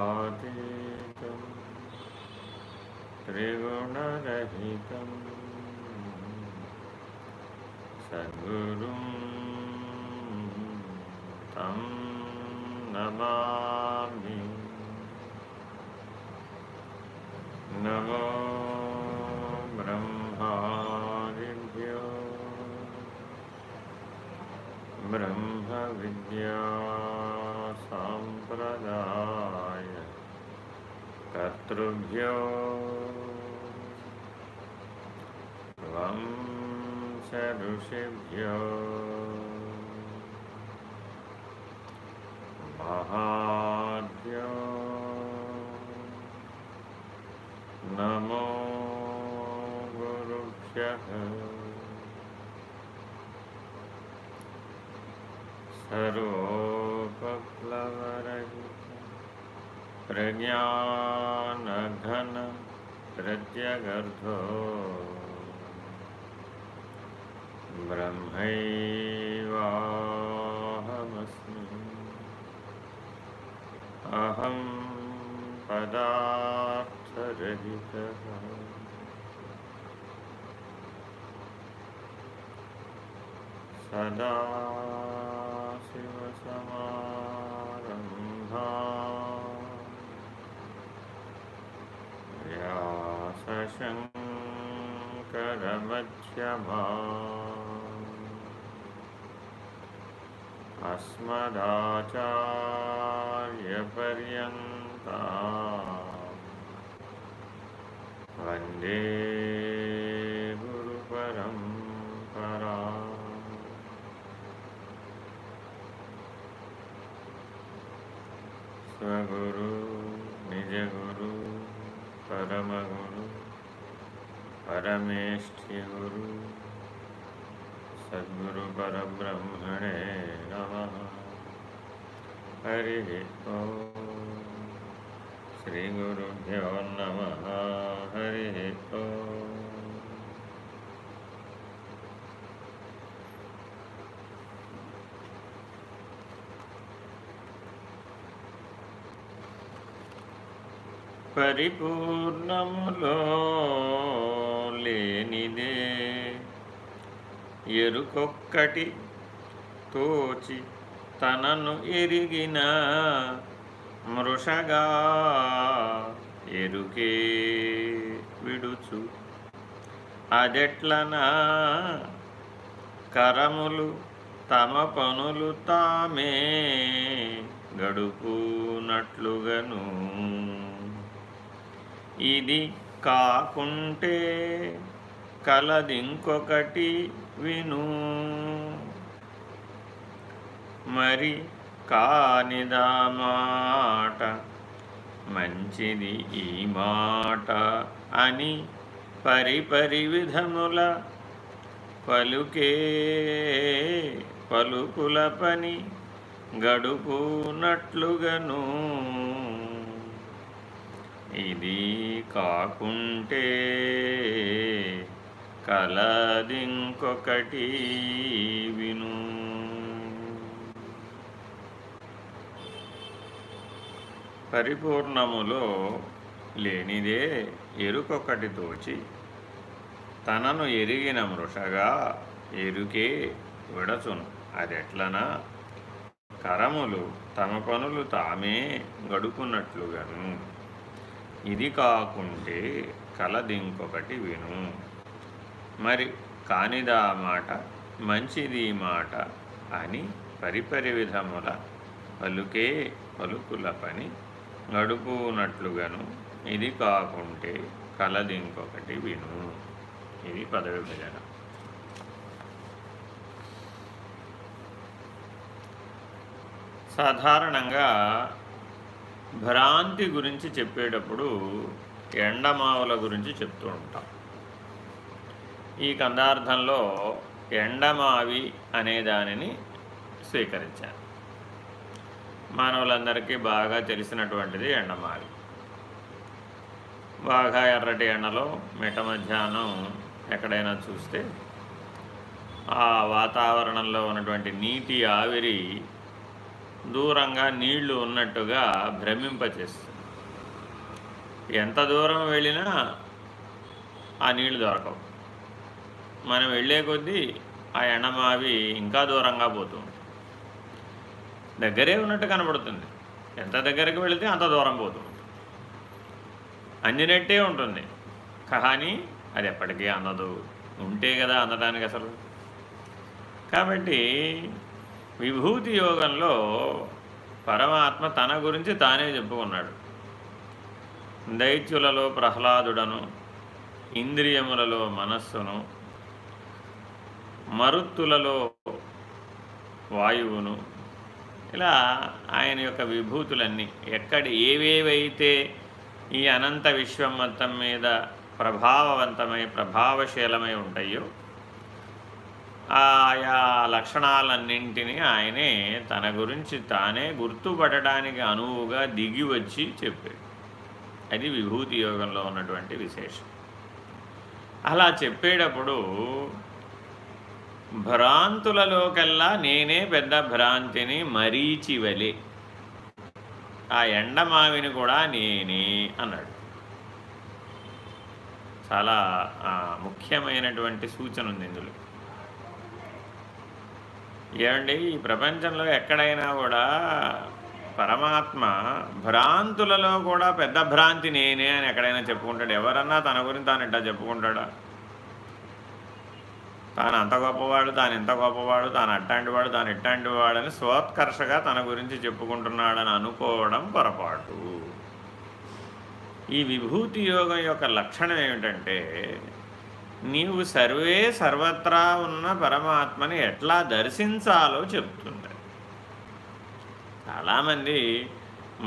भावातीतं त्रिगुणरहितं सद्गुरुं तं नमामि नमो ब्रह्म विद्या ब्रह्मविद्यासाम्प्रदाय कर्तृभ्यो ऋषिभ्यो। महा सर्वोपप्लवरहित प्रज्ञानघन प्रत्यगर्धो ब्रह्मैवाहमस्मि। अहं पदार्थरहितः। अस्मदाचार्यपर्यन्ता वंदे श्रीगुरुभ्यो नमः हरिः ॐ పరిపూర్ణములో లేనిదే ఎరుకొక్కటి తోచి తనను ఎరిగిన మృషగా ఎరుకే విడుచు. అదెట్లనా? కరములు తమ పనులు తామే గడుపునట్లుగను. ఇది కాకుంటే కలదింకొకటి విను. మరి కానిదా మాట మంచిది ఈ మాట అని పరిపరి విధముల పలుకే పలుకుల పని గడుపునట్లుగను. ఇది కాకుంటే కలదింకొకటి విను. పరిపూర్ణములో లేనిదే ఎరుకొకటి తోచి తనను ఎరిగిన మృషగా ఎరుకే విడచును. అదెట్లనా? కరములు తమ పనులు తామే గడుపున్నట్లుగాను ఇది కాకుంటే కలదింకొకటి విను. మరి కానిదా మాట? మంచిది మాట అని పరిపరి విధముల పలుకే పలుకుల పని గడుపునట్లుగాను ఇది కాకుంటే కలదింకొకటి విను. ఇది పదవి భజన. సాధారణంగా భ్రాంతి గురించి చెప్పేటప్పుడు ఎండమావుల గురించి చెప్తూ ఉంటాం. ఈ కందార్థంలో ఎండమావి అనే దానిని స్వీకరించాను మానవులందరికీ బాగా తెలిసినటువంటిది ఎండమావి బాగా ఎర్రటి ఎండలో మిట మధ్యాహ్నం ఎక్కడైనా చూస్తే ఆ వాతావరణంలో ఉన్నటువంటి నీటి ఆవిరి దూరంగా నీళ్ళు ఉన్నట్టుగా భ్రమింపచేస్తుంది. ఎంత దూరం వెళ్ళినా ఆ నీళ్ళు దొరకవు. మనం వెళ్ళే కొద్దీ ఆ ఎండమావి ఇంకా దూరంగా పోతుంది. దగ్గరే ఉన్నట్టు కనబడుతుంది. ఎంత దగ్గరికి వెళితే అంత దూరం పోతుంది. అందినట్టే ఉంటుంది. కానీ అది ఎప్పటికీ అందదు. ఉంటే కదా అందడానికి అసలు. కాబట్టి విభూతి యోగంలో పరమాత్మ తన గురించి తానే చెప్పుకున్నాడు. దైత్యులలో ప్రహ్లాదుడను ఇంద్రియములలో మనస్సును మరుత్తులలో వాయువును ఇలా ఆయన యొక్క విభూతులన్నీ ఎక్కడ ఏవేవైతే ఈ అనంత విశ్వం మొత్తం మీద ప్రభావవంతమై ప్రభావశీలమై ఉంటాయో ఆయా లక్షణాలన్నింటినీ ఆయనే తన గురించి తానే గుర్తుపడడానికి అనువుగా దిగి వచ్చి చెప్పాడు. అది విభూతి యోగంలో ఉన్నటువంటి విశేషం. అలా చెప్పేటప్పుడు భ్రాంతులలోకెల్లా నేనే పెద్ద భ్రాంతిని మరీచివలి. ఆ ఎండమావిని కూడా నేనే అన్నాడు. చాలా ముఖ్యమైనటువంటి సూచన ఉంది ఇందులో. ఏమండి ఈ ప్రపంచంలో ఎక్కడైనా కూడా పరమాత్మ భ్రాంతులలో కూడా పెద్ద భ్రాంతి నేనే అని ఎక్కడైనా చెప్పుకుంటాడు? ఎవరన్నా తన గురించి తాను ఇట్టా చెప్పుకుంటాడా? తాను అంత గొప్పవాడు తాను ఇంత గొప్పవాడు తాను అట్టాంటి వాడు తాను ఇట్టాంటి వాడని స్వోత్కర్షగా తన గురించి చెప్పుకుంటున్నాడని అనుకోవడం పొరపాటు. ఈ విభూతి యోగం యొక్క లక్షణం ఏమిటంటే నీవు సర్వే సర్వత్రా ఉన్న పరమాత్మని ఎట్లా దర్శించాలో చెప్తుంది. చాలామంది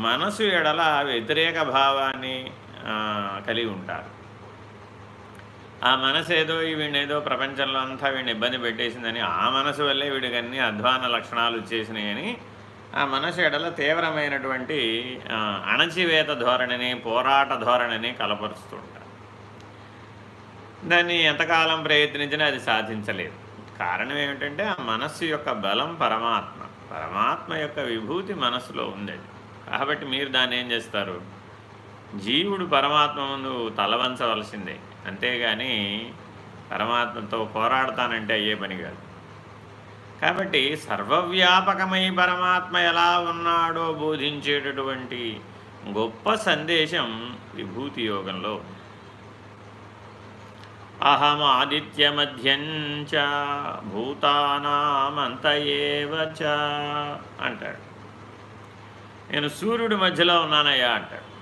మనసు ఎడల వ్యతిరేక భావాన్ని కలిగి ఉంటారు. ఆ మనసు ఏదో వీడినేదో ప్రపంచంలో అంతా వీడిని ఇబ్బంది పెట్టేసిందని ఆ మనసు వల్లే వీడికి అన్ని అధ్వాన లక్షణాలు వచ్చేసినాయని ఆ మనసు ఎడల తీవ్రమైనటువంటి అణచివేత ధోరణిని పోరాట ధోరణిని కలపరుస్తుంటారు దాన్ని ఎంతకాలం ప్రయత్నించినా అది సాధించలేదు. కారణం ఏమిటంటే ఆ మనస్సు యొక్క బలం పరమాత్మ పరమాత్మ యొక్క విభూతి మనస్సులో ఉంది కాబట్టి మీరు దాన్ని ఏం చేస్తారు? జీవుడు పరమాత్మ ముందు తలవంచవలసిందే. అంతేగాని పరమాత్మతో పోరాడతానంటే అయ్యే పని కాదు. కాబట్టి సర్వవ్యాపకమై పరమాత్మ ఎలా ఉన్నాడో బోధించేటటువంటి గొప్ప సందేశం విభూతి యోగంలో అహమాదిత్యమధ్యంచ భూతానామంతయేవచ అంటాడు. నేను సూర్యుడి మధ్యలో ఉన్నానయ్యా అంటాడు.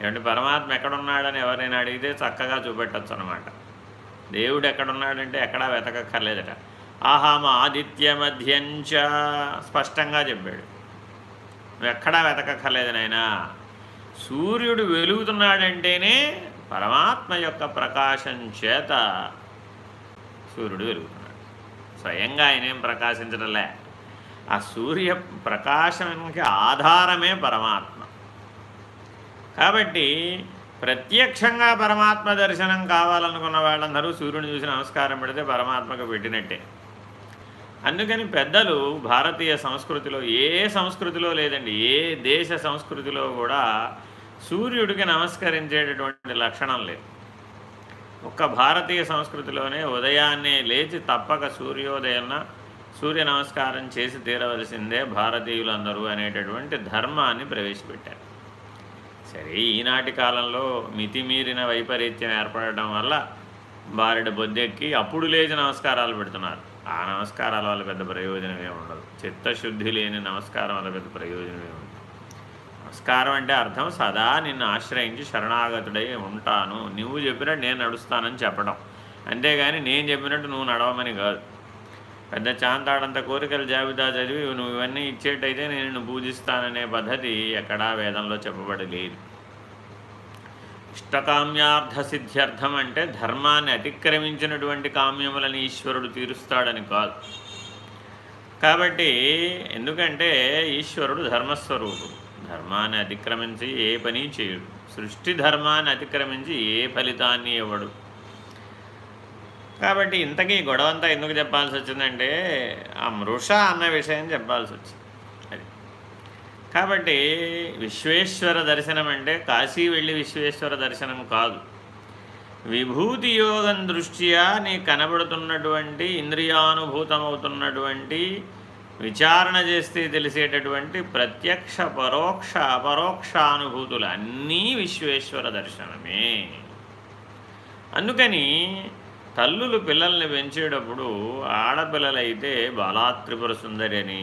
ఏమంటే పరమాత్మ ఎక్కడున్నాడని ఎవరైనా అడిగితే చక్కగా చూపెట్టచ్చు అనమాట దేవుడు ఎక్కడున్నాడంటే ఎక్కడా వెతకక్కర్లేదట. ఆహామ ఆదిత్య మధ్యంచ స్పష్టంగా చెప్పాడు. ఎక్కడా వెతకక్కర్లేదు నాయనా. సూర్యుడు వెలుగుతున్నాడంటేనే పరమాత్మ యొక్క ప్రకాశం చేత సూర్యుడు వెలుగుతున్నాడు. స్వయంగా ఆయనేం ప్రకాశించడంలే. ఆ సూర్య ప్రకాశానికి ఆధారమే పరమాత్మ. కాబట్టి ప్రత్యక్షంగా పరమాత్మ దర్శనం కావాలనుకున్న వాళ్ళందరూ సూర్యుని చూసి నమస్కారం పెడితే పరమాత్మకు పెట్టినట్టే. అందుకని పెద్దలు భారతీయ సంస్కృతిలో ఏ సంస్కృతిలో లేదండి ఏ దేశ సంస్కృతిలో కూడా సూర్యుడికి నమస్కరించేటటువంటి లక్షణం లేదు. ఒక్క భారతీయ సంస్కృతిలోనే ఉదయాన్నే లేచి తప్పక సూర్యోదయం సూర్య నమస్కారం చేసి తీరవలసిందే భారతీయులందరూ అనేటటువంటి ధర్మాన్ని ప్రవేశపెట్టారు. సరే ఈనాటి కాలంలో మితిమీరిన వైపరీత్యం ఏర్పడటం వల్ల బారెడు బొద్దెక్కి అప్పుడు లేచి నమస్కారాలు పెడుతున్నారు. ఆ నమస్కారాల వల్ల పెద్ద ప్రయోజనమే ఉండదు. చిత్తశుద్ధి లేని నమస్కారం వల్ల పెద్ద ప్రయోజనమే ఉండదు. నమస్కారం అంటే అర్థం సదా నిన్ను ఆశ్రయించి శరణాగతుడై ఉంటాను. నువ్వు చెప్పినట్టు నేను నడుస్తానని చెప్పడం అంతేగాని నేను చెప్పినట్టు నువ్వు నడవమని కాదు. పెద్ద చాంతాడంత కోరికల జాబితా చదివి నువ్వు ఇవన్నీ ఇచ్చేటైతే నేను పూజిస్తాననే పద్ధతి ఎక్కడా వేదంలో చెప్పబడలేదు. ఇష్టకామ్యార్థ సిద్ధ్యర్థం అంటే ధర్మాన్ని అతిక్రమించినటువంటి కామ్యములని ఈశ్వరుడు తీరుస్తాడని కాదు. కాబట్టి ఎందుకంటే ఈశ్వరుడు ధర్మస్వరూపుడు. ధర్మాన్ని అతిక్రమించి ఏ పని చేయడు. సృష్టి ధర్మాన్ని అతిక్రమించి ఏ ఫలితాన్ని ఇవ్వడు. కాబట్టి ఇంతకీ గొడవంతా ఎందుకు చెప్పాల్సి వచ్చిందంటే ఆ మృష అన్న విషయం చెప్పాల్సి వచ్చింది. అది. కాబట్టి విశ్వేశ్వర దర్శనం అంటే కాశీ వెళ్ళి విశ్వేశ్వర దర్శనం కాదు. విభూతి యోగం దృష్ట్యా నీ కనబడుతున్నటువంటి ఇంద్రియానుభూతమవుతున్నటువంటి విచారణ చేస్తే తెలిసేటటువంటి ప్రత్యక్ష పరోక్ష అపరోక్షానుభూతులు అన్నీ విశ్వేశ్వర దర్శనమే. అందుకని తల్లులు పిల్లల్ని పెంచేటప్పుడు ఆడపిల్లలైతే బాలాత్రిపుర సుందరి అని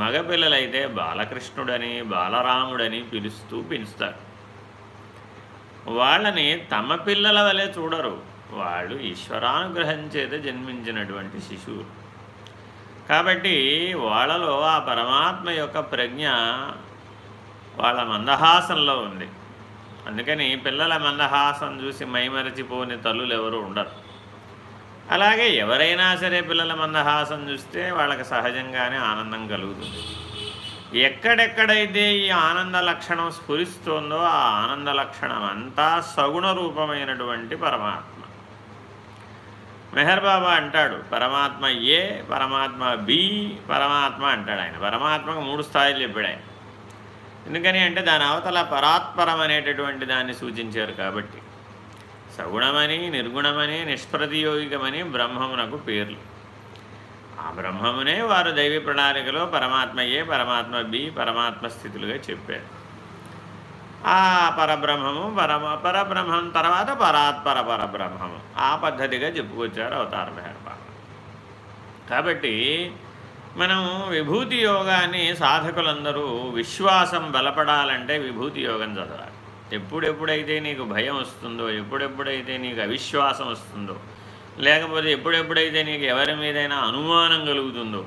మగపిల్లలైతే బాలకృష్ణుడని బాలరాముడని పిలుస్తూ పెంచుతారు వాళ్ళని తమ పిల్లల వలె చూడరు. వాళ్ళు ఈశ్వరానుగ్రహం చేత జన్మించినటువంటి శిశువులు కాబట్టి వాళ్ళలో ఆ పరమాత్మ యొక్క ప్రజ్ఞ వాళ్ళ మందహాసంలో ఉంది. అందుకని పిల్లల మందహాసం చూసి మైమరచిపోని తల్లులు ఎవరు ఉండరు. అలాగే ఎవరైనా సరే పిల్లల మందహాసం చూస్తే వాళ్ళకి సహజంగానే ఆనందం కలుగుతుంది. ఎక్కడెక్కడైతే ఈ ఆనంద లక్షణం స్ఫురిస్తోందో ఆ ఆనంద లక్షణం అంతా సగుణ రూపమైనటువంటి పరమాత్మ. మెహర్ బాబా అంటాడు పరమాత్మ ఏ పరమాత్మ బి పరమాత్మ అంటాడు ఆయన. పరమాత్మకు మూడు స్థాయిలు చెప్పాడు ఆయన. ఎందుకని అంటే దాని అవతల పరాత్పరం అనేటటువంటి దాన్ని సూచించారు కాబట్టి. సగుణమని నిర్గుణమని నిష్ప్రతియోగికమని బ్రహ్మమునకు పేర్లు. ఆ బ్రహ్మమునే వారు దైవీ ప్రణాళికలో పరమాత్మ ఏ పరమాత్మ బి పరమాత్మ స్థితులుగా చెప్పారు. ఆ పరబ్రహ్మము పరమ పరబ్రహ్మం తర్వాత పరాత్పర పరబ్రహ్మము. ఆ పద్ధతిగా చెప్పుకొచ్చారు అవతార మెహర్బా కాబట్టి మనం విభూతి యోగాన్ని సాధకులందరూ విశ్వాసం బలపడాలంటే విభూతి యోగం చదవాలి. ఎప్పుడెప్పుడైతే నీకు భయం వస్తుందో ఎప్పుడెప్పుడైతే నీకు అవిశ్వాసం వస్తుందో లేకపోతే ఎప్పుడెప్పుడైతే నీకు ఎవరి మీదైనా అనుమానం కలుగుతుందో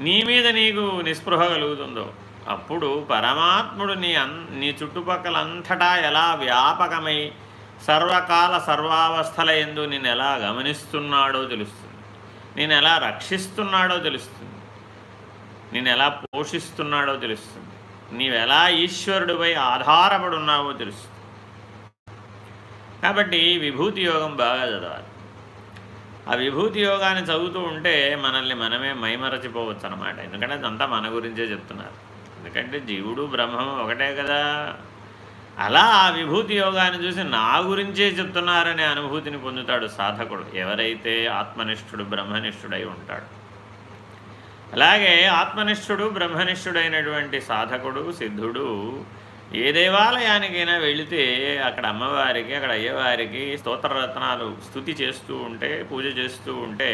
నీ మీద నీకు నిస్పృహ కలుగుతుందో అప్పుడు పరమాత్ముడు నీ అన్ నీ చుట్టుపక్కలంతటా ఎలా వ్యాపకమై సర్వకాల సర్వావస్థల ఎందు నేను ఎలా గమనిస్తున్నాడో తెలుస్తుంది. నేను ఎలా రక్షిస్తున్నాడో తెలుస్తుంది. నేను ఎలా పోషిస్తున్నాడో తెలుస్తుంది. నీవెలా ఈశ్వరుడిపై ఆధారపడి ఉన్నావో తెలుస్తుంది. కాబట్టి విభూతి యోగం బాగా చదవాలి. ఆ విభూతి యోగాన్ని చదువుతూ ఉంటే మనల్ని మనమే మైమరచిపోవచ్చు అనమాట ఎందుకంటే అదంతా మన గురించే చెప్తున్నారు. ఎందుకంటే జీవుడు బ్రహ్మం ఒకటే కదా. అలా ఆ విభూతి యోగాన్ని చూసి నా గురించే చెప్తున్నారనే అనుభూతిని పొందుతాడు సాధకుడు. ఎవరైతే ఆత్మనిష్ఠుడు బ్రహ్మనిష్ఠుడై ఉంటాడు. అలాగే ఆత్మనిష్ఠుడు బ్రహ్మనిష్ఠుడైనటువంటి సాధకుడు సిద్ధుడు ఏ దేవాలయానికైనా వెళితే అక్కడ అమ్మవారికి అక్కడ అయ్యవారికి స్తోత్రరత్నాలు స్థుతి చేస్తూ ఉంటే పూజ చేస్తూ ఉంటే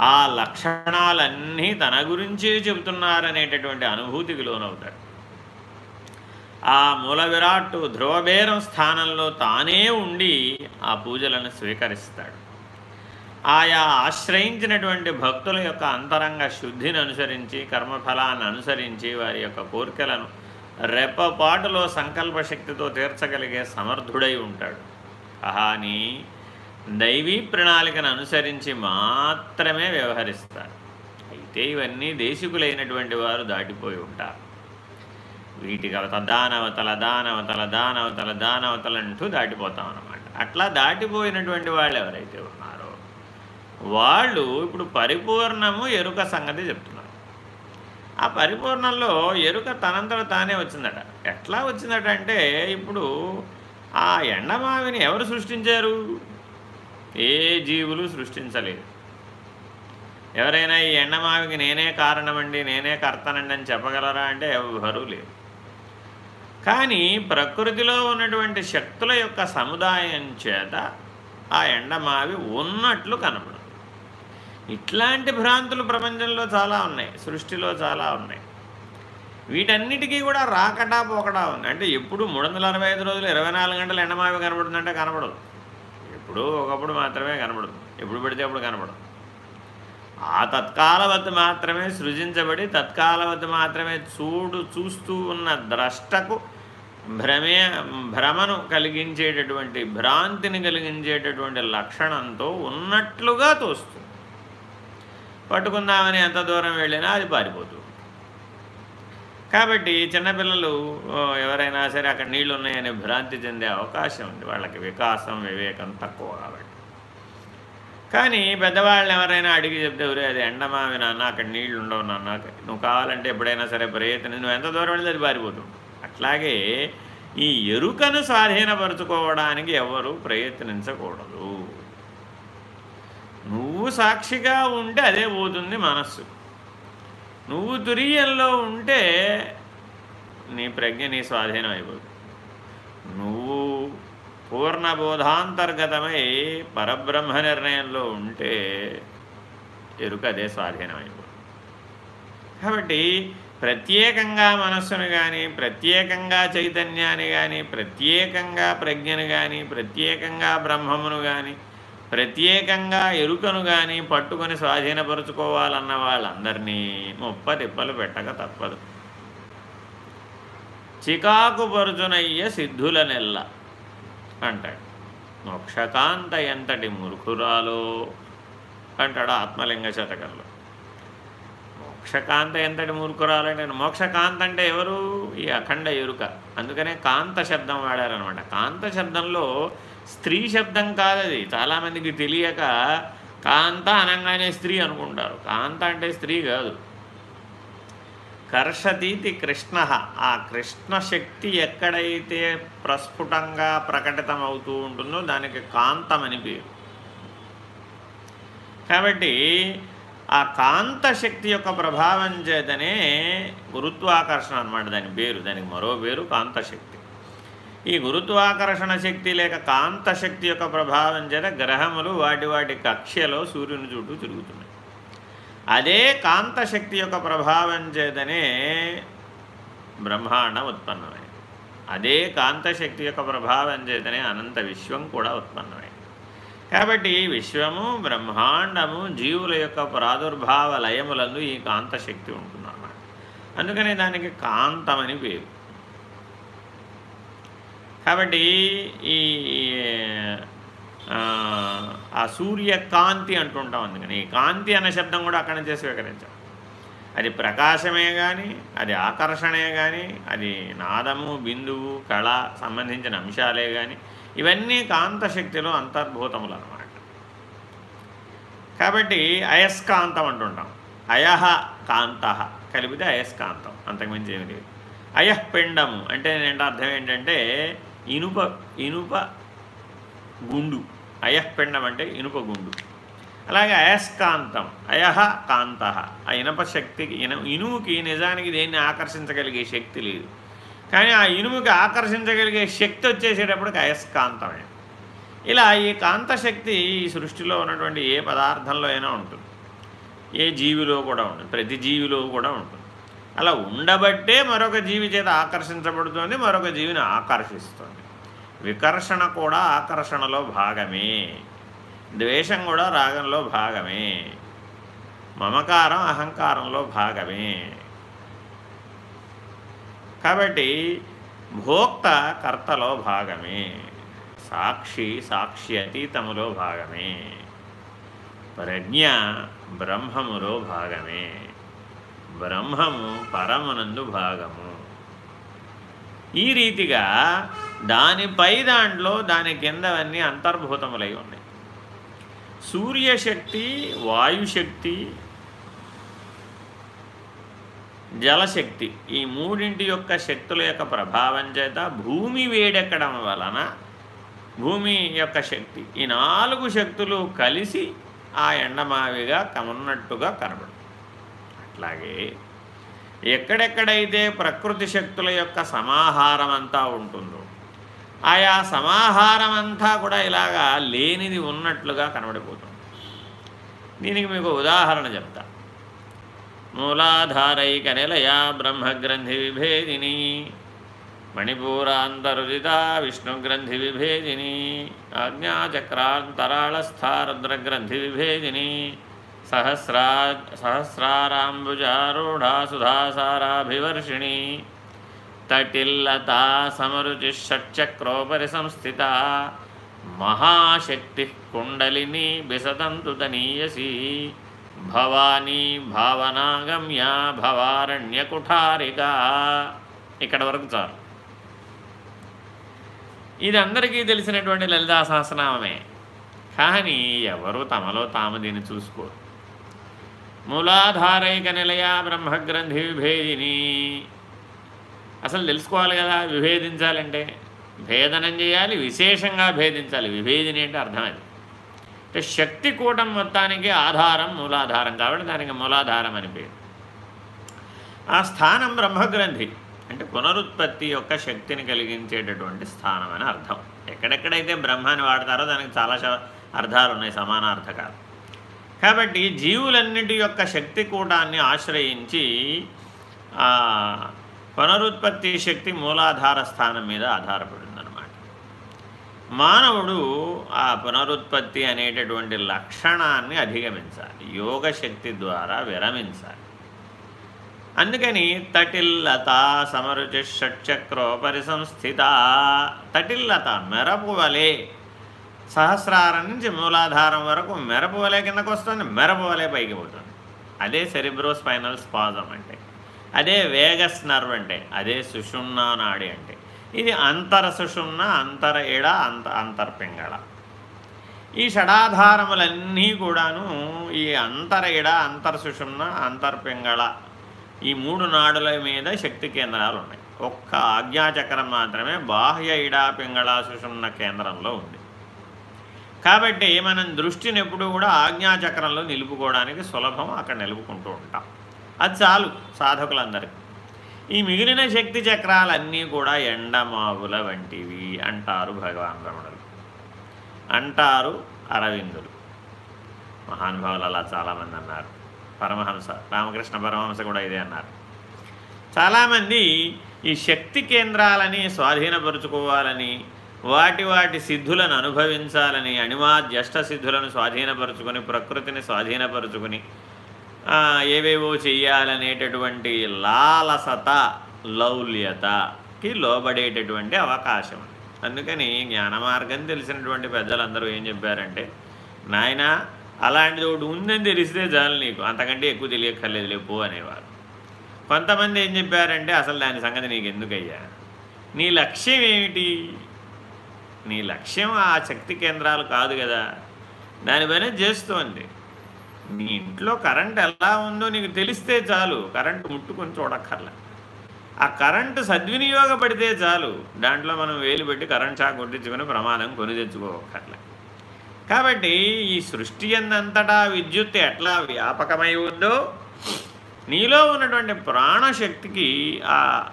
ఆ లక్షణాలన్నీ తన గురించే చెబుతున్నారనేటటువంటి అనుభూతికి లోనవుతాడు. ఆ మూల విరాట్టు ధ్రువబేరం స్థానంలో తానే ఉండి ఆ పూజలను స్వీకరిస్తాడు. ఆయా ఆశ్రయించినటువంటి భక్తుల యొక్క అంతరంగ శుద్ధిని అనుసరించి కర్మఫలాన్ని అనుసరించి వారి యొక్క కోరికలను రెప్పపాటులో సంకల్పశక్తితో తీర్చగలిగే సమర్థుడై ఉంటాడు. కానీ దైవీ ప్రణాళికను అనుసరించి మాత్రమే వ్యవహరిస్తారు అయితే ఇవన్నీ దేశికులైనటువంటి వారు దాటిపోయి ఉంటారు. వీటికి అవతల దానవతల దానవతల దానవతల దానవతలంటూ దాటిపోతాం అన్నమాట అట్లా దాటిపోయినటువంటి వాళ్ళు ఎవరైతే ఉన్నారో వాళ్ళు ఇప్పుడు పరిపూర్ణము ఎరుక సంగతి చెప్తున్నారు. ఆ పరిపూర్ణంలో ఎరుక తనంతట తానే వచ్చిందట. ఎట్లా వచ్చిందట అంటే ఇప్పుడు ఆ ఎండమావిని ఎవరు సృష్టించారు? ఏ జీవులు సృష్టించలేదు. ఎవరైనా ఈ ఎండమావికి నేనే కారణమండి నేనే కర్తనండి అని చెప్పగలరా అంటే ఎవరు లేరు. కానీ ప్రకృతిలో ఉన్నటువంటి శక్తుల యొక్క సముదాయం చేత ఆ ఎండమావి ఉన్నట్లు కనపడదు. ఇట్లాంటి భ్రాంతులు ప్రపంచంలో చాలా ఉన్నాయి సృష్టిలో చాలా ఉన్నాయి. వీటన్నిటికీ కూడా రాకటా పోకటా ఉంది. అంటే ఎప్పుడు మూడు వందల అరవై ఐదు రోజులు ఇరవై నాలుగు గంటలు ఎండమావి కనబడుతుందంటే కనబడదు. ఎప్పుడూ ఒకప్పుడు మాత్రమే కనబడదు. ఎప్పుడు పెడితే అప్పుడు కనబడదు. ఆ తత్కాలవద్దు మాత్రమే సృజించబడి తత్కాలవద్దు మాత్రమే చూడు చూస్తూ ఉన్న ద్రష్టకు భ్రమే భ్రమను కలిగించేటటువంటి భ్రాంతిని కలిగించేటటువంటి లక్షణంతో ఉన్నట్లుగా తోస్తుంది. పట్టుకుందామని ఎంత దూరం వెళ్ళినా అది పారిపోతుంది కాబట్టి చిన్నపిల్లలు ఎవరైనా సరే అక్కడ నీళ్ళు ఉన్నాయని భ్రాంతి చెందే అవకాశం ఉంది. వాళ్ళకి వికాసం వివేకం తక్కువ కాబట్టి. కానీ పెద్దవాళ్ళని ఎవరైనా అడిగి చెప్తే ఎవరే అది ఎండమావి నాన్న అక్కడ నీళ్ళు ఉండవు నాన్న నువ్వు కావాలంటే ఎప్పుడైనా సరే ప్రయత్నం నువ్వు ఎంత దూరం వెళ్ళి అది పారిపోతుంటావు అట్లాగే ఈ ఎరుకను స్వాధీనపరుచుకోవడానికి ఎవరు ప్రయత్నించకూడదు. నువ్వు సాక్షిగా ఉంటే అదే పోతుంది మనస్సు. నువ్వు తురియంలో ఉంటే నీ ప్రజ్ఞ నీ స్వాధీనం అయిపోతుంది నువ్వు పూర్ణబోధాంతర్గతమై పరబ్రహ్మ నిర్ణయంలో ఉంటే ఎరుక అదే స్వాధీనం అయిపోతుంది కాబట్టి ప్రత్యేకంగా మనస్సును కానీ ప్రత్యేకంగా చైతన్యాన్ని కానీ ప్రత్యేకంగా ప్రజ్ఞను కానీ ప్రత్యేకంగా బ్రహ్మమును కానీ ప్రత్యేకంగా ఎరుకను కానీ పట్టుకొని స్వాధీనపరుచుకోవాలన్న వాళ్ళందరినీ ముప్ప తిప్పలు పెట్టక తప్పదు. చికాకు పరుచునయ్య సిద్ధుల నెల్ల అంటాడు. మోక్షకాంత ఎంతటి మురుకురాలో అంటాడు ఆత్మలింగ శతకంలో. మోక్షకాంత ఎంతటి మూర్ఖురాలంటే మోక్షకాంత అంటే ఎవరు? ఈ అఖండ ఎరుక. అందుకనే కాంత శబ్దం వాడారనమాట కాంత శబ్దంలో స్త్రీ శబ్దం కాదది. చాలామందికి తెలియక కాంత అనగానే స్త్రీ అనుకుంటారు. కాంత అంటే స్త్రీ కాదు. కర్షతీతి కృష్ణ. ఆ కృష్ణ శక్తి ఎక్కడైతే ప్రస్ఫుటంగా ప్రకటితమవుతూ ఉంటుందో దానికి కాంతమని పేరు. కాబట్టి ఆ కాంత శక్తి యొక్క ప్రభావం చేతనే గురుత్వాకర్షణ అనమాట దాని పేరు దానికి మరో పేరు కాంతశక్తి. ఈ గురుత్వాకర్షణ శక్తి లేక కాంత శక్తి యొక్క ప్రభావం చేత గ్రహములు వాటి వాటి కక్ష్యలో సూర్యుని చుట్టూ తిరుగుతున్నాయి. అదే కాంతశక్తి యొక్క ప్రభావం చేతనే బ్రహ్మాండం ఉత్పన్నమైంది. అదే కాంతశక్తి యొక్క ప్రభావం చేతనే అనంత విశ్వం కూడా ఉత్పన్నమైంది. కాబట్టి విశ్వము బ్రహ్మాండము జీవుల యొక్క ప్రాదుర్భావ లయములందు ఈ కాంతశక్తి ఉంటుందన్నమాట. అందుకని దానికి కాంతమని పేరు. కాబట్టి ఈ ఆ సూర్యకాంతి అంటుంటాం అందుకని. ఈ కాంతి అనే శబ్దం కూడా అక్కడ నుంచే స్వీకరించాం. అది ప్రకాశమే కానీ అది ఆకర్షణే కానీ అది నాదము బిందువు కళ సంబంధించిన అంశాలే కానీ ఇవన్నీ కాంతశక్తిలో అంతర్భూతములు అనమాట కాబట్టి అయస్కాంతం అంటుంటాం. అయహ కాంత కలిపితే అయస్కాంతం. అంతకుమించి ఏమి లేదు. అయఃపిండము అంటే ఏంటంటే అర్థం ఏంటంటే ఇనుప ఇనుప గుండు. అయఃపిండం అంటే ఇనుప గుండు. అలాగే అయస్కాంతం. అయహ కాంత. ఆ ఇనప శక్తికి ఇనుముకి నిజానికి దేన్ని ఆకర్షించగలిగే శక్తి లేదు. కానీ ఆ ఇనుముకి ఆకర్షించగలిగే శక్తి వచ్చేసేటప్పటికి అయస్కాంతమే. ఇలా ఈ కాంతశక్తి ఈ సృష్టిలో ఉన్నటువంటి ఏ పదార్థంలో అయినా ఉంటుంది. ఏ జీవిలో కూడా ఉంటుంది. ప్రతి జీవిలో కూడా ఉంటుంది. అలా ఉండబట్టే మరొక జీవి చేత ఆకర్షించబడుతుంది మరొక జీవిని ఆకర్షిస్తుంది. వికర్షణ కూడా ఆకర్షణలో భాగమే. ద్వేషం కూడా రాగంలో భాగమే. మమకారం అహంకారంలో భాగమే. కాబట్టి భోక్త కర్తలో భాగమే. సాక్షి సాక్షి అతీతములో భాగమే. ప్రజ్ఞ బ్రహ్మములో భాగమే. బ్రహ్మము పరమునందు భాగము. ఈ రీతిగా దానిపై దాంట్లో దాని కిందవన్నీ అంతర్భూతములై ఉన్నాయి. సూర్యశక్తి వాయుశక్తి జలశక్తి. ఈ మూడింటి యొక్క శక్తుల యొక్క ప్రభావం చేత భూమి వేడెక్కడం వలన భూమి యొక్క శక్తి. ఈ నాలుగు శక్తులు కలిసి ఆ ఎండమావిగా కమన్నట్టుగా కనబడు అట్లాగే ఎక్కడెక్కడైతే ప్రకృతి శక్తుల యొక్క సమాహారం అంతా ఉంటుందో ఆయా సమాహారం అంతా కూడా ఇలాగా లేనిది ఉన్నట్లుగా కనబడిపోతుంది. దీనికి మీకు ఉదాహరణ చెప్తాను మూలాధారైక నిలయా బ్రహ్మగ్రంథి విభేదిని మణిపూరాంతరుదిత విష్ణుగ్రంథి విభేదిని ఆజ్ఞాచక్రాంతరాళస్థారుద్రగ్రంథి విభేదిని సహస్రా సహస్రారాంబుజారూఢా సుధాసారాభివర్షిణి తటిల్లతా సమరుచి షట్చక్రోపరి సంస్థిత మహాశక్తి కుండలిని బిసతంతు తనీయసి భవానీ భావనాగమ్య భవారణ్యకుఠారిగా ఇక్కడ వరకు చాలు. ఇది అందరికీ తెలిసినటువంటి లలితా సహస్రనామే. కానీ ఎవరు తమలో తాము దీన్ని చూసుకోరు. మూలాధారైక నిలయ బ్రహ్మగ్రంథి విభేదిని. అసలు తెలుసుకోవాలి కదా విభేదించాలంటే. భేదనం చేయాలి విశేషంగా భేదించాలి. విభేదిని అంటే అర్థమైంది అంటే శక్తి కూటం మొత్తానికి ఆధారం మూలాధారం. కాబట్టి దానికి మూలాధారం అని పేరు. ఆ స్థానం బ్రహ్మగ్రంథి. అంటే పునరుత్పత్తి యొక్క శక్తిని కలిగించేటటువంటి స్థానం అని అర్థం. ఎక్కడెక్కడైతే బ్రహ్మాన్ని వాడతారో దానికి చాలా అర్థాలు ఉన్నాయి సమానార్థకాలు. కాబట్టి జీవులన్నిటి యొక్క శక్తి కూటాన్ని ఆశ్రయించి పునరుత్పత్తి శక్తి మూలాధార స్థానం మీద ఆధారపడింది మానవుడు ఆ పునరుత్పత్తి అనేటటువంటి లక్షణాన్ని అధిగమించాలి. యోగ శక్తి ద్వారా విరమించాలి. అందుకని తటిల్లత సమరుచి షట్చక్రోపరి సంస్థిత తటిల్లత మెరపు వలె సహస్రారం నుంచి మూలాధారం వరకు మెరపు వలె కిందకు వస్తుంది మెరపు వలె పైకి పోతుంది. అదే సెరిబ్రో స్పైనల్ స్పాజం అంటే అదే వేగస్ నర్వ్ అంటే అదే సుషుమ్న నాడి అంటే. ఇది అంతర సుషుమ్న అంతర ఎడ అంత అంతర్పింగళ. ఈ షడాధారములన్నీ కూడాను ఈ అంతర ఎడ అంతర సుషుమ్న అంతర్పింగళ ఈ మూడు నాడుల మీద శక్తి కేంద్రాలు ఉన్నాయి ఒక్క ఆజ్ఞాచక్రం మాత్రమే బాహ్య ఇడా పింగళ సుషుమ్న కేంద్రంలో ఉంది. కాబట్టి మనం దృష్టిని ఎప్పుడూ కూడా ఆజ్ఞాచక్రంలో నిలుపుకోవడానికి సులభం అక్కడ నిలుపుకుంటూ ఉంటాం. అది చాలు సాధకులందరికీ. ఈ మిగిలిన శక్తి చక్రాలన్నీ కూడా ఎండమావుల వంటివి అంటారు భగవాన్ రమణులు. అంటారు అరవిందులు. మహానుభావులు అలా చాలామంది అన్నారు. పరమహంస రామకృష్ణ పరమహంస కూడా ఇదే అన్నారు. చాలామంది ఈ శక్తి కేంద్రాలని స్వాధీనపరుచుకోవాలని వాటి వాటి సిద్ధులను అనుభవించాలని అణిమా జ్యేష్ఠ సిద్ధులను స్వాధీనపరుచుకొని ప్రకృతిని స్వాధీనపరుచుకుని ఏవేవో చెయ్యాలనేటటువంటి లాలసత లౌల్యతకి లోబడేటటువంటి అవకాశం. అందుకని జ్ఞాన మార్గం తెలిసినటువంటి పెద్దలందరూ ఏం చెప్పారంటే నాయన అలాంటిది ఒకటి ఉందని తెలిస్తే చాలు నీకు. అంతకంటే ఎక్కువ తెలియక్కర్లేదు లేపు అనేవారు. కొంతమంది ఏం చెప్పారంటే అసలు దాని సంగతి నీకు ఎందుకయ్యా నీ లక్ష్యం ఏమిటి? నీ లక్ష్యం ఆ శక్తి కేంద్రాలు కాదు కదా. దాని పైన చేస్తోంది నీ ఇంట్లో కరెంట్ ఎలా ఉందో నీకు తెలిస్తే చాలు. కరెంటు ముట్టుకొని చూడక్కర్లే. ఆ కరెంటు సద్వినియోగపడితే చాలు. దాంట్లో మనం వేలు పెట్టి కరెంట్ షాక్ కొట్టించుకొని ప్రమాదం కొని తెచ్చుకోవక్కర్లే కాబట్టి ఈ సృష్టి ఎందంతటా విద్యుత్ ఎట్లా వ్యాపకమై ఉందో నీలో ఉన్నటువంటి ప్రాణశక్తికి ఆ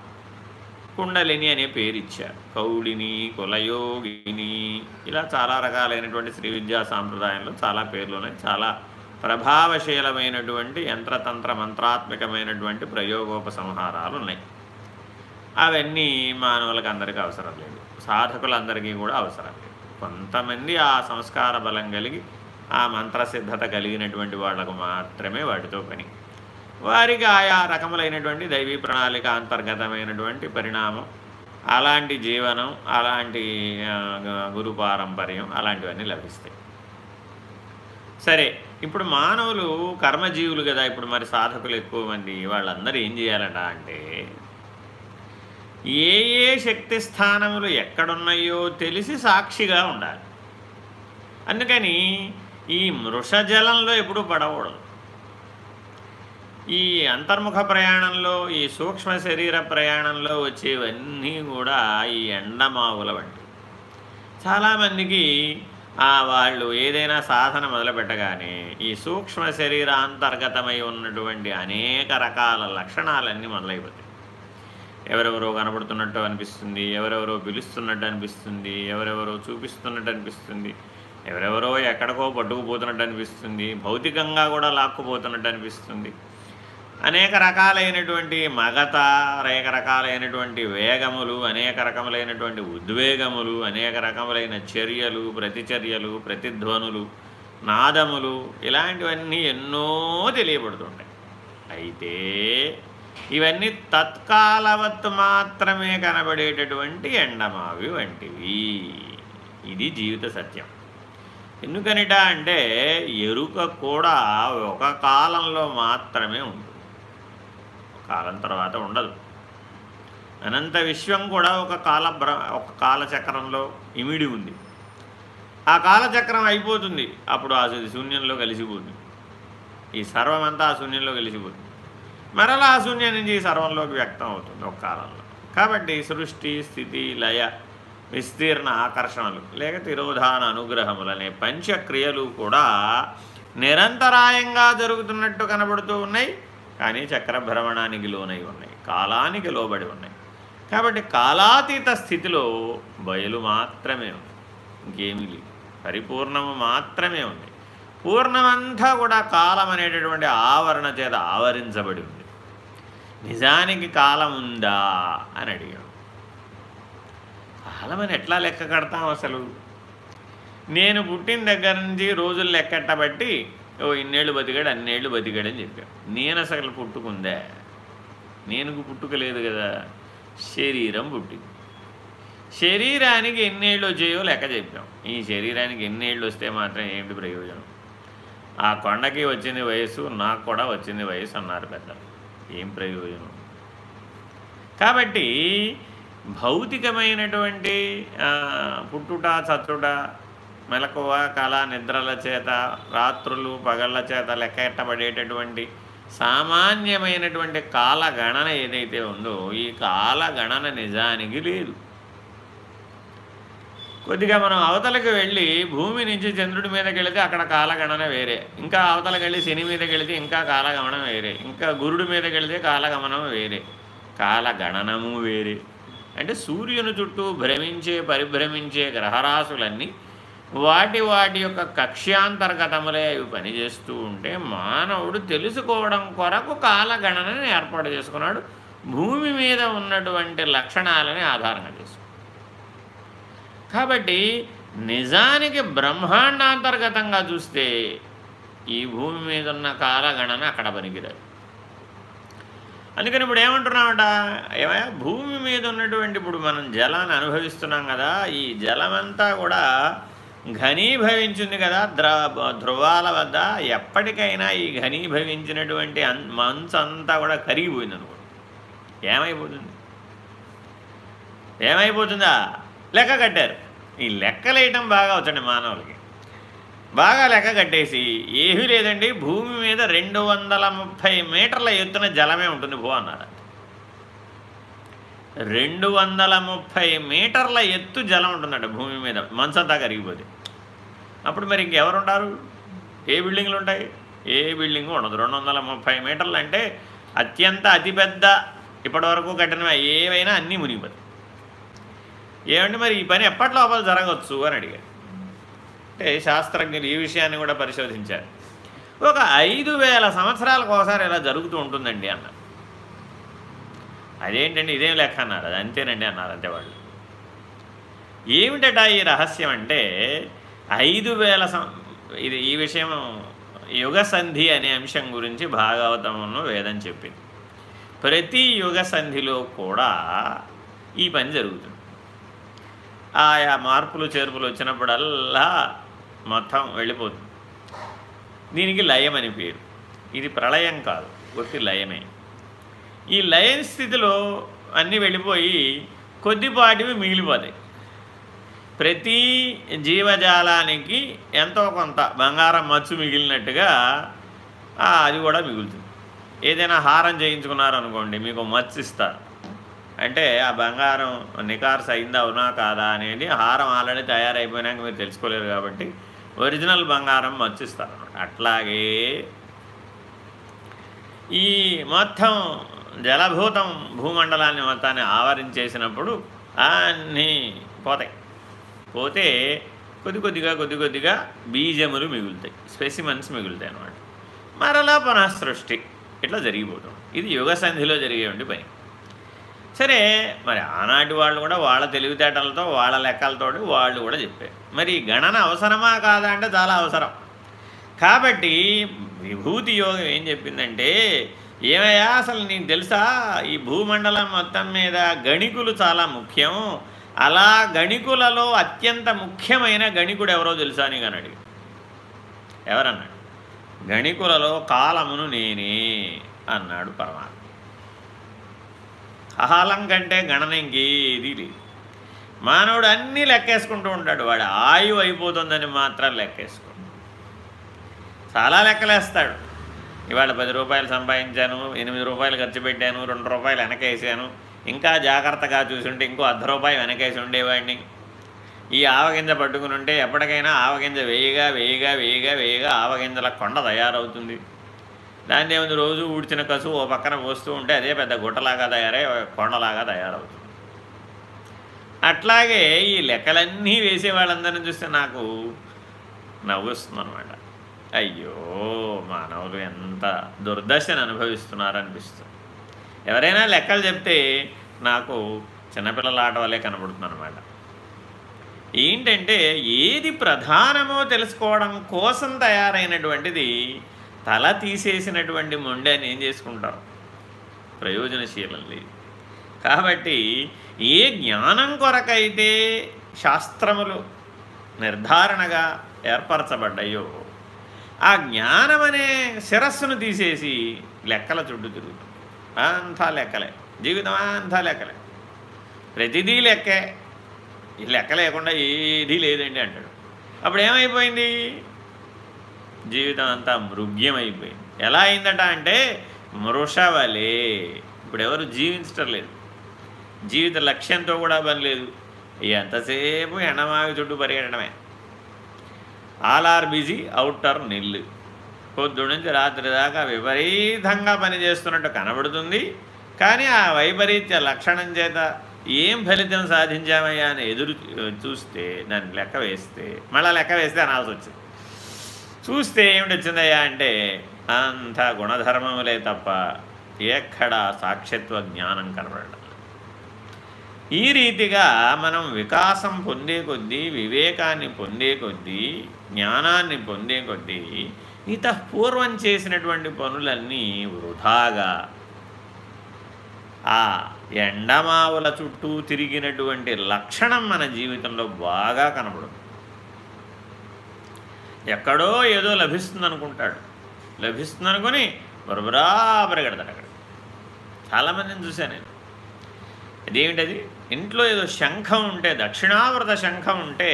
కుండలిని అనే పేరు ఇచ్చారు కౌడిని కులయోగిని ఇలా చాలా రకాలైనటువంటి శ్రీ విద్యా సాంప్రదాయంలో చాలా పేర్లు ఉన్నాయి. చాలా ప్రభావశీలమైనటువంటి యంత్రతంత్ర మంత్రాత్మకమైనటువంటి ప్రయోగోపసంహారాలు ఉన్నాయి. అవన్నీ మానవులకు అందరికీ అవసరం లేదు. సాధకులందరికీ కూడా అవసరం లేదు. కొంతమంది ఆ సంస్కార బలం కలిగి ఆ మంత్రసిద్ధత కలిగినటువంటి వాళ్ళకు మాత్రమే వాటితో పని. వారికి ఆయా రకములైనటువంటి దైవీ ప్రణాళిక అంతర్గతమైనటువంటి పరిణామం అలాంటి జీవనం అలాంటి గురు పారంపర్యం అలాంటివన్నీ లభిస్తాయి. సరే ఇప్పుడు మానవులు కర్మజీవులు కదా ఇప్పుడు మరి సాధకులు ఎక్కువ మంది వాళ్ళందరూ ఏం చేయాలట అంటే ఏ ఏ శక్తి స్థానములు ఎక్కడున్నాయో తెలిసి సాక్షిగా ఉండాలి. అందుకని ఈ మృషజలంలో ఎప్పుడూ పడకూడదు. ఈ అంతర్ముఖ ప్రయాణంలో ఈ సూక్ష్మ శరీర ప్రయాణంలో వచ్చేవన్నీ కూడా ఈ ఎండమావుల వంటి చాలామందికి వాళ్ళు ఏదైనా సాధన మొదలుపెట్టగానే ఈ సూక్ష్మ శరీర అంతర్గతమై ఉన్నటువంటి అనేక రకాల లక్షణాలన్నీ మొదలైపోతాయి. ఎవరెవరో కనబడుతున్నట్టు అనిపిస్తుంది ఎవరెవరో పిలుస్తున్నట్టు అనిపిస్తుంది ఎవరెవరో చూపిస్తున్నట్టు అనిపిస్తుంది ఎవరెవరో ఎక్కడికో పట్టుకుపోతున్నట్టు అనిపిస్తుంది భౌతికంగా కూడా లాక్కుపోతున్నట్టు అనిపిస్తుంది. అనేక రకాలైనటువంటి మగత అనేక రకాలైనటువంటి వేగములు అనేక రకములైనటువంటి ఉద్వేగములు అనేక రకములైన చర్యలు ప్రతిచర్యలు ప్రతిధ్వనులు నాదములు ఇలాంటివన్నీ ఎన్నో తెలియబడుతుంటాయి. అయితే ఇవన్నీ తత్కాలవత్తు మాత్రమే కనబడేటటువంటి ఎండమావి వంటివి. ఇది జీవిత సత్యం. ఎందుకనిట అంటే ఎరుక కూడా ఒక కాలంలో మాత్రమే ఉంటుంది. కాలం తర్వాత ఉండదు. అనంత విశ్వం కూడా ఒక కాల ఒక కాలచక్రంలో ఇమిడి ఉంది. ఆ కాలచక్రం అయిపోతుంది. అప్పుడు ఆ శూన్యంలో కలిసిపోతుంది. ఈ సర్వమంతా ఆ శూన్యంలో కలిసిపోతుంది. మరలా ఆ శూన్యం నుంచి సర్వంలోకి వ్యక్తం అవుతుంది ఒక కాలంలో. కాబట్టి సృష్టి స్థితి లయ విస్తీర్ణ ఆకర్షణలు లేక తిరోధాన అనుగ్రహములనే పంచక్రియలు కూడా నిరంతరాయంగా జరుగుతున్నట్టు కనబడుతూ ఉన్నాయి. కానీ చక్రభ్రమణానికి లోనై ఉన్నాయి కాలానికి లోబడి ఉన్నాయి. కాబట్టి కాలాతీత స్థితిలో బయలు మాత్రమే ఉంది ఇంకేమీ లేదు. పరిపూర్ణము మాత్రమే ఉంది. పూర్ణమంతా కూడా కాలం అనేటటువంటి ఆవరణ చేత ఆవరించబడి ఉంది. నిజానికి కాలం ఉందా అని అడిగాడు. కాలం అని ఎట్లా లెక్క కడతాం అసలు? నేను పుట్టిన దగ్గర నుంచి రోజులు లెక్కట్టబట్టి ఓ ఇన్నేళ్ళు బతికాడు అన్నేళ్ళు బతికాడని అని చెప్పాడు. నేను అసలు పుట్టుకుందా? నేనుకు పుట్టుక లేదు కదా. శరీరం పుట్టింది. శరీరానికి ఎన్నేళ్ళు వచ్చేయో లెక్క చెప్పాం. ఈ శరీరానికి ఎన్నేళ్ళు వస్తే మాత్రం ఏమిటి ప్రయోజనం? ఆ కొండకి వచ్చింది వయసు నాకు కూడా వచ్చింది వయసు అన్నారు పెద్దలు. ఏం ప్రయోజనం? కాబట్టి భౌతికమైనటువంటి పుట్టుట చచ్చుట మెలకువ కళ నిద్రల చేత రాత్రులు పగళ్ళ చేత లెక్కెట్టబడేటటువంటి సామాన్యమైనటువంటి కాలగణన ఏదైతే ఉందో ఈ కాలగణన నిజానికి లేదు. కొద్దిగా మనం అవతలకు వెళ్ళి భూమి నుంచి చంద్రుడి మీదకి వెళితే అక్కడ కాలగణన వేరే ఇంకా అవతలకు వెళ్ళి శని మీదకి వెళితే ఇంకా కాలగమనం వేరే ఇంకా గురుడి మీదకి వెళితే కాలగమనం వేరే కాలగణనము వేరే. అంటే సూర్యుని చుట్టూ భ్రమించే పరిభ్రమించే గ్రహరాశులన్నీ వాటి వాటి యొక్క కక్ష్యాంతర్గతములే అవి పనిచేస్తూ ఉంటే మానవుడు తెలుసుకోవడం కొరకు కాలగణనని ఏర్పాటు చేసుకున్నాడు. భూమి మీద ఉన్నటువంటి లక్షణాలని ఆధారంగా చేసుకున్నాడు. కాబట్టి నిజానికి బ్రహ్మాండాంతర్గతంగా చూస్తే ఈ భూమి మీద ఉన్న కాలగణన అక్కడ పనికిరాదు. అందుకని ఇప్పుడు ఏమంటున్నామట ఏమయ్యా? భూమి మీద ఉన్నటువంటి ఇప్పుడు మనం జలాన్ని అనుభవిస్తున్నాం కదా ఈ జలమంతా కూడా ఘనీభవించింది కదా ద్ర ధ్రువాల వద్ద ఎప్పటికైనా ఈ ఘనీభవించినటువంటి అన్ మంచు అంతా కూడా కరిగిపోయింది అనుకోండి ఏమైపోతుంది? ఏమైపోతుందా? లెక్క కట్టారు. ఈ లెక్కలేయటం బాగా వచ్చండి మానవులకి. బాగా లెక్క కట్టేసి ఏమీ లేదండి భూమి మీద రెండు వందల ముప్పై మీటర్ల ఎత్తున జలమే ఉంటుంది భూ అన్నారు రెండు వందల ముప్పై మీటర్ల ఎత్తు జలం ఉంటుందట భూమి మీద. మంచంతా కరిగిపోతే. అప్పుడు మరి ఇంకెవరుంటారు? ఏ బిల్డింగ్లు ఉంటాయి? ఏ బిల్డింగ్ ఉండదు. రెండు వందల ముప్పై మీటర్లు అంటే అత్యంత అతిపెద్ద ఇప్పటివరకు కట్టిన ఏవైనా అన్నీ మునిగిపోతాయి. ఏమంటే మరి ఈ పని ఎప్పటి లోపల జరగవచ్చు అని అడిగారు అంటే శాస్త్రజ్ఞులు ఈ విషయాన్ని కూడా పరిశోధించారు. ఒక ఐదు వేల సంవత్సరాలకు ఒకసారి ఇలా జరుగుతూ ఉంటుందండి అన్నారు అదేంటండి? ఇదేం లెక్క అన్నారు? అది అంతేనండి అన్నారు అంతే వాళ్ళు. ఏమిటట ఈ రహస్యం అంటే ఐదు వేల సం ఇది ఈ విషయం యుగ సంధి అనే అంశం గురించి భాగవతమును వేదం చెప్పింది. ప్రతి యుగ సంధిలో కూడా ఈ పని జరుగుతుంది. ఆయా మార్పులు చేర్పులు వచ్చినప్పుడల్లా మొత్తం వెళ్ళిపోతుంది. దీనికి లయం అని పేరు. ఇది ప్రళయం కాదు ఒట్టి లయమే. ఈ లయన్ స్థితిలో అన్నీ వెళ్ళిపోయి కొద్దిపాటివి మిగిలిపోతాయి. ప్రతి జీవజాలానికి ఎంతో కొంత బంగారం మచ్చు మిగిలినట్టుగా అది కూడా మిగులుతుంది. ఏదైనా హారం చేయించుకున్నారనుకోండి మీకు మచ్చు ఇస్తారు. అంటే ఆ బంగారం నికార్స్ అయిందా అవునా కాదా అనేది హారం ఆల్రెడీ తయారైపోయినాక మీరు తెలుసుకోలేరు కాబట్టి ఒరిజినల్ బంగారం మచ్చిస్తారు అట్లాగే ఈ మొత్తం జలభూతం భూమండలాన్ని మొత్తాన్ని ఆవరించేసినప్పుడు అన్నీ పోతాయి. పోతే కొద్ది కొద్దిగా కొద్ది కొద్దిగా బీజములు మిగులుతాయి స్పెసిమన్స్ మిగులుతాయి అన్నమాట. మరలా పునఃసృష్టి ఇట్లా జరిగిపోతుంది. ఇది యుగ సంధిలో జరిగేవంటి పని. సరే మరి ఆనాటి వాళ్ళు కూడా వాళ్ళ తెలివితేటలతో వాళ్ళ లెక్కలతో వాళ్ళు కూడా చెప్పారు. మరి గణన అవసరమా కాదా అంటే చాలా అవసరం. కాబట్టి విభూతి యోగం ఏం చెప్పిందంటే ఏమయ్యా అసలు నీకు తెలుసా? ఈ భూమండలం మొత్తం మీద గణికులు చాలా ముఖ్యం. అలా గణికులలో అత్యంత ముఖ్యమైన గణికుడు ఎవరో తెలుసా అని అని అడిగి. ఎవరన్నాడు? గణికులలో కాలమును నేనే అన్నాడు పరమాత్మ. కాలం కంటే గణన ఇంకేది లేదు. మానవుడు అన్నీ లెక్కేసుకుంటూ ఉంటాడు. వాడు ఆయువు అయిపోతుందని మాత్రం లెక్కేసుకుంటాడు చాలా లెక్కలేస్తాడు. ఇవాళ పది రూపాయలు సంపాదించాను ఎనిమిది రూపాయలు ఖర్చు పెట్టాను రెండు రూపాయలు వెనకేసాను. ఇంకా జాగ్రత్తగా చూసుంటే ఇంకో అర్ధ రూపాయి వెనకేసి ఉండేవాడిని. ఈ ఆవగింజ పట్టుకుని ఉంటే ఎప్పటికైనా ఆవగింజ వేయగా వేయగా వేయగా వేయగా ఆవగింజల కొండ తయారవుతుంది. దాన్ని ఏముంది? రోజు ఊడ్చిన కసు ఓ పక్కన పోస్తూ ఉంటే అదే పెద్ద గుట్టలాగా తయారై కొండలాగా తయారవుతుంది. అట్లాగే ఈ లెక్కలన్నీ వేసే వాళ్ళందరినీ చూస్తే నాకు నవ్వుస్తుంది అనమాట అయ్యో మానవులు ఎంత దుర్దశను అనుభవిస్తున్నారు అనిపిస్తుంది ఎవరైనా లెక్కలు చెప్తే నాకు చిన్నపిల్లల ఆట వల్లే కనబడుతుందన్నమాట. ఏంటంటే ఏది ప్రధానమో తెలుసుకోవడం కోసం తయారైనటువంటిది తల తీసేసినటువంటి మొండని ఏం చేసుకుంటారు? ప్రయోజనశీలం లేదు. కాబట్టి ఏ జ్ఞానం కొరకైతే శాస్త్రములు నిర్ధారణగా ఏర్పరచబడ్డాయో ఆ జ్ఞానం అనే శిరస్సును తీసేసి లెక్కల చుట్టూ తిరుగుతుంది. అంతా లెక్కలే. జీవితం అంతా లెక్కలే. ప్రతిదీ లెక్కే. ఈ లెక్క లేకుండా ఏదీ లేదండి అంటాడు. అప్పుడు ఏమైపోయింది జీవితం అంతా మృగ్యమైపోయింది. ఎలా అయిందట అంటే మృషవలే. ఇప్పుడు ఎవరు జీవించటం లేదు జీవిత లక్ష్యంతో కూడా పని లేదు. ఎంతసేపు ఎండమావి చుట్టూ పరిగెట్టడమే. ఆల్ ఆర్ బిజీ అవుటర్ నిల్లు. పొద్దు నుంచి రాత్రి దాకా విపరీతంగా పనిచేస్తున్నట్టు కనబడుతుంది. కానీ ఆ వైపరీత్య లక్షణం చేత ఏం ఫలితం సాధించామయ్యా అని ఎదురు చూస్తే దాన్ని లెక్క వేస్తే మళ్ళీ లెక్క వేస్తే అనాల్సి వచ్చింది. చూస్తే ఏమిటి వచ్చిందయ్యా అంటే అంత గుణధర్మములే తప్ప ఎక్కడ సాక్షిత్వ జ్ఞానం కనబడడం. ఈ రీతిగా మనం వికాసం పొందే కొద్దీ వివేకాన్ని పొందే కొద్దీ జ్ఞానాన్ని పొందే కొద్దీ ఇతపూర్వం చేసినటువంటి పనులన్నీ వృధాగా. ఆ ఎండమావుల చుట్టూ తిరిగినటువంటి లక్షణం మన జీవితంలో బాగా కనబడుతుంది. ఎక్కడో ఏదో లభిస్తుంది అనుకుంటాడు లభిస్తుంది అనుకుని బరబరా పరిగెడతాడు అక్కడ. చాలామందిని చూశాను నేను. అదేమిటది? ఇంట్లో ఏదో శంఖం ఉంటే దక్షిణావృత శంఖం ఉంటే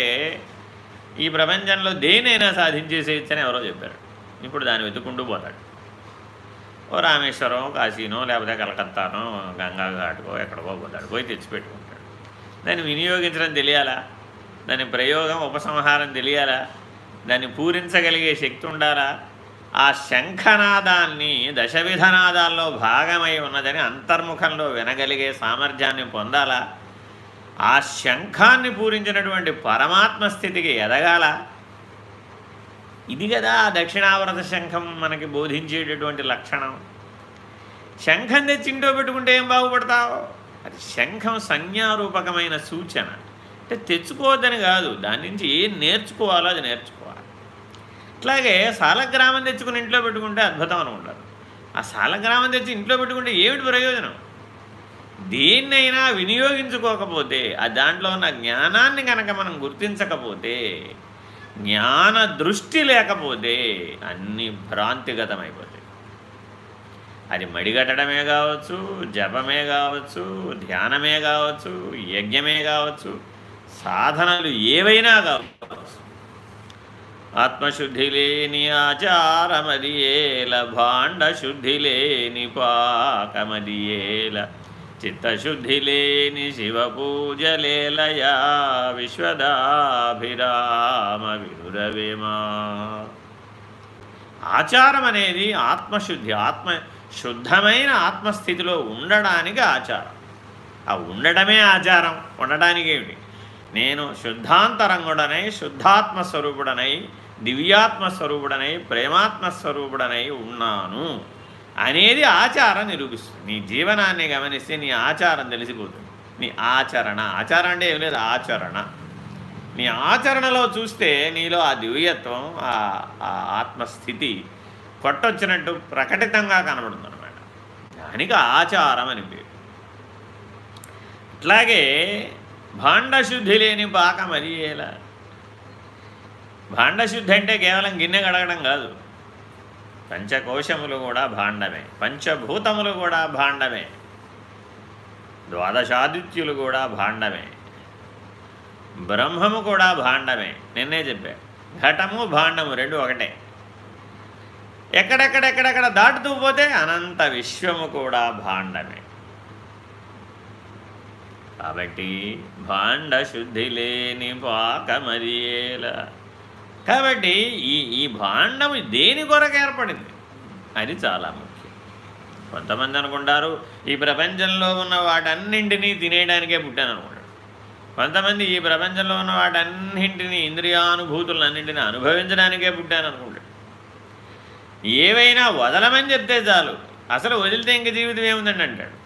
ఈ ప్రపంచంలో దేనైనా సాధించేసేయచ్చని ఎవరో చెప్పారు. ఇప్పుడు దాన్ని వెతుక్కుంటూ పోతాడు. ఓ రామేశ్వరం కాశీనో లేకపోతే కలకత్తానో గంగా ఘాటుకో ఎక్కడికో పోతాడు. పోయి తెచ్చిపెట్టుకుంటాడు. దాన్ని వినియోగించడం తెలియాలా? దాని ప్రయోగం ఉపసంహారం తెలియాలా? దాన్ని పూరించగలిగే శక్తి ఉండాలా? ఆ శంఖనాదాన్ని దశవిధనాదాల్లో భాగమై ఉన్నదని అంతర్ముఖంలో వినగలిగే సామర్థ్యాన్ని పొందాలా? ఆ శంఖాన్ని పూరించినటువంటి పరమాత్మ స్థితికి ఎదగాల? ఇది కదా దక్షిణావరత శంఖం మనకి బోధించేటటువంటి లక్షణం. శంఖం తెచ్చింటో పెట్టుకుంటే ఏం బాగుపడతావు? అది శంఖం సంజ్ఞారూపకమైన సూచన. అంటే తెచ్చుకోవద్దని కాదు దాని నుంచి ఏం నేర్చుకోవాలో అది నేర్చుకోవాలి. అట్లాగే సాలగ్రామం తెచ్చుకుని ఇంట్లో పెట్టుకుంటే అద్భుతం అని ఉండదు. ఆ సాలగ్రామం తెచ్చి ఇంట్లో పెట్టుకుంటే ఏమిటి ప్రయోజనం? దేన్నైనా వినియోగించుకోకపోతే ఆ దాంట్లో ఉన్న జ్ఞానాన్ని కనుక మనం గుర్తించకపోతే జ్ఞాన దృష్టి లేకపోతే అన్నీ భ్రాంతిగతమైపోతాయి. అది మడిగట్టడమే కావచ్చు జపమే కావచ్చు ధ్యానమే కావచ్చు యజ్ఞమే కావచ్చు సాధనలు ఏవైనా కావచ్చు. ఆత్మశుద్ధి లేని ఆచారమది ఏల భాండ శుద్ధి లేని పాకమది ఏల లేని శివ పూజలేలయా విశ్వదాభిరామ విరురవేమా ఆచారం అనేది ఆత్మశుద్ధి ఆత్మ శుద్ధమైన ఆత్మస్థితిలో ఉండడానికి ఆచారం. ఆ ఉండడమే ఆచారం. ఉండడానికి ఏమిటి? నేను శుద్ధాంతరంగుడనై శుద్ధాత్మ స్వరూపుడనై దివ్యాత్మ స్వరూపుడనై ప్రేమాత్మ స్వరూపుడనై ఉన్నాను. అనేది ఆచారం నిరూపిస్తుంది. నీ జీవనాన్ని గమనిస్తే నీ ఆచారం తెలిసిపోతుంది. నీ ఆచరణ. ఆచారం అంటే ఏం లేదు ఆచరణ. నీ ఆచరణలో చూస్తే నీలో ఆ దివ్యత్వం ఆ ఆత్మస్థితి కొట్టొచ్చినట్టు ప్రకటితంగా కనబడుతుంది అనమాట దానికి ఆచారం అని పేరు. అట్లాగే భాండశుద్ధి లేని పాకం అది ఎలా? భాండశుద్ధి అంటే కేవలం గిన్నె కడగడం కాదు. పంచకోశములు కూడా భాండమే పంచభూతములు కూడా భాండమే ద్వాదశాదిత్యులు కూడా భాండమే బ్రహ్మము కూడా భాండమే. నిన్నే చెప్పా ఘటము భాండము రెండు ఒకటే. ఎక్కడెక్కడెక్కడెక్కడ దాటుతూ పోతే అనంత విశ్వము కూడా భాండమే. కాబట్టి భాండ శుద్ధి లేని పాకమరియేల కాబట్టి ఈ ఈ భాండము దేని కొరకు ఏర్పడింది? అది చాలా ముఖ్యం. కొంతమంది అనుకుంటారు ఈ ప్రపంచంలో ఉన్న వాటన్నింటినీ తినేయడానికే పుట్టాను అనుకుంటారు కొంతమంది ఈ ప్రపంచంలో ఉన్న వాటన్నింటినీ ఇంద్రియానుభూతులన్నింటినీ అనుభవించడానికే పుట్టాను అనుకుంటాడు ఏవైనా వదలమని చెప్తే చాలు. అసలు వదిలితే ఇంక జీవితం ఏముందండి అంటాడు.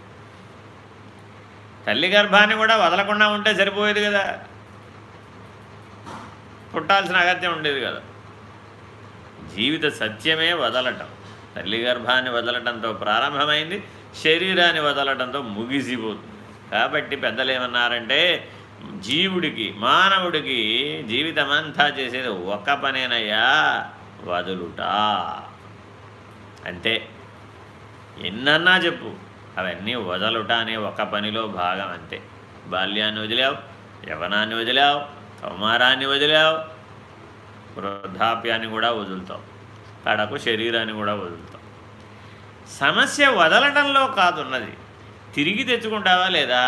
తల్లి గర్భాన్ని కూడా వదలకుండా ఉంటే సరిపోయేది కదా. పుట్టాల్సిన అగత్యం ఉండేది కదా. జీవిత సత్యమే వదలటం. తల్లి గర్భాన్ని వదలటంతో ప్రారంభమైంది శరీరాన్ని వదలటంతో ముగిసిపోతుంది. కాబట్టి పెద్దలు ఏమన్నారంటే జీవుడికి మానవుడికి జీవితమంతా చేసేది ఒక్క పనేనయ్యా వదులుట. అంతే. ఎన్నన్నా చెప్పు అవన్నీ వదలుట అనే ఒక పనిలో భాగం అంతే. బాల్యాన్ని వదిలావు యవనాన్ని వదిలావు కౌమారాన్ని వదిలావు వృద్ధాప్యాన్ని కూడా వదులుతావు కడకు శరీరాన్ని కూడా వదులుతావు. సమస్య వదలటంలో కాదున్నది. తిరిగి తెచ్చుకుంటావా లేదా?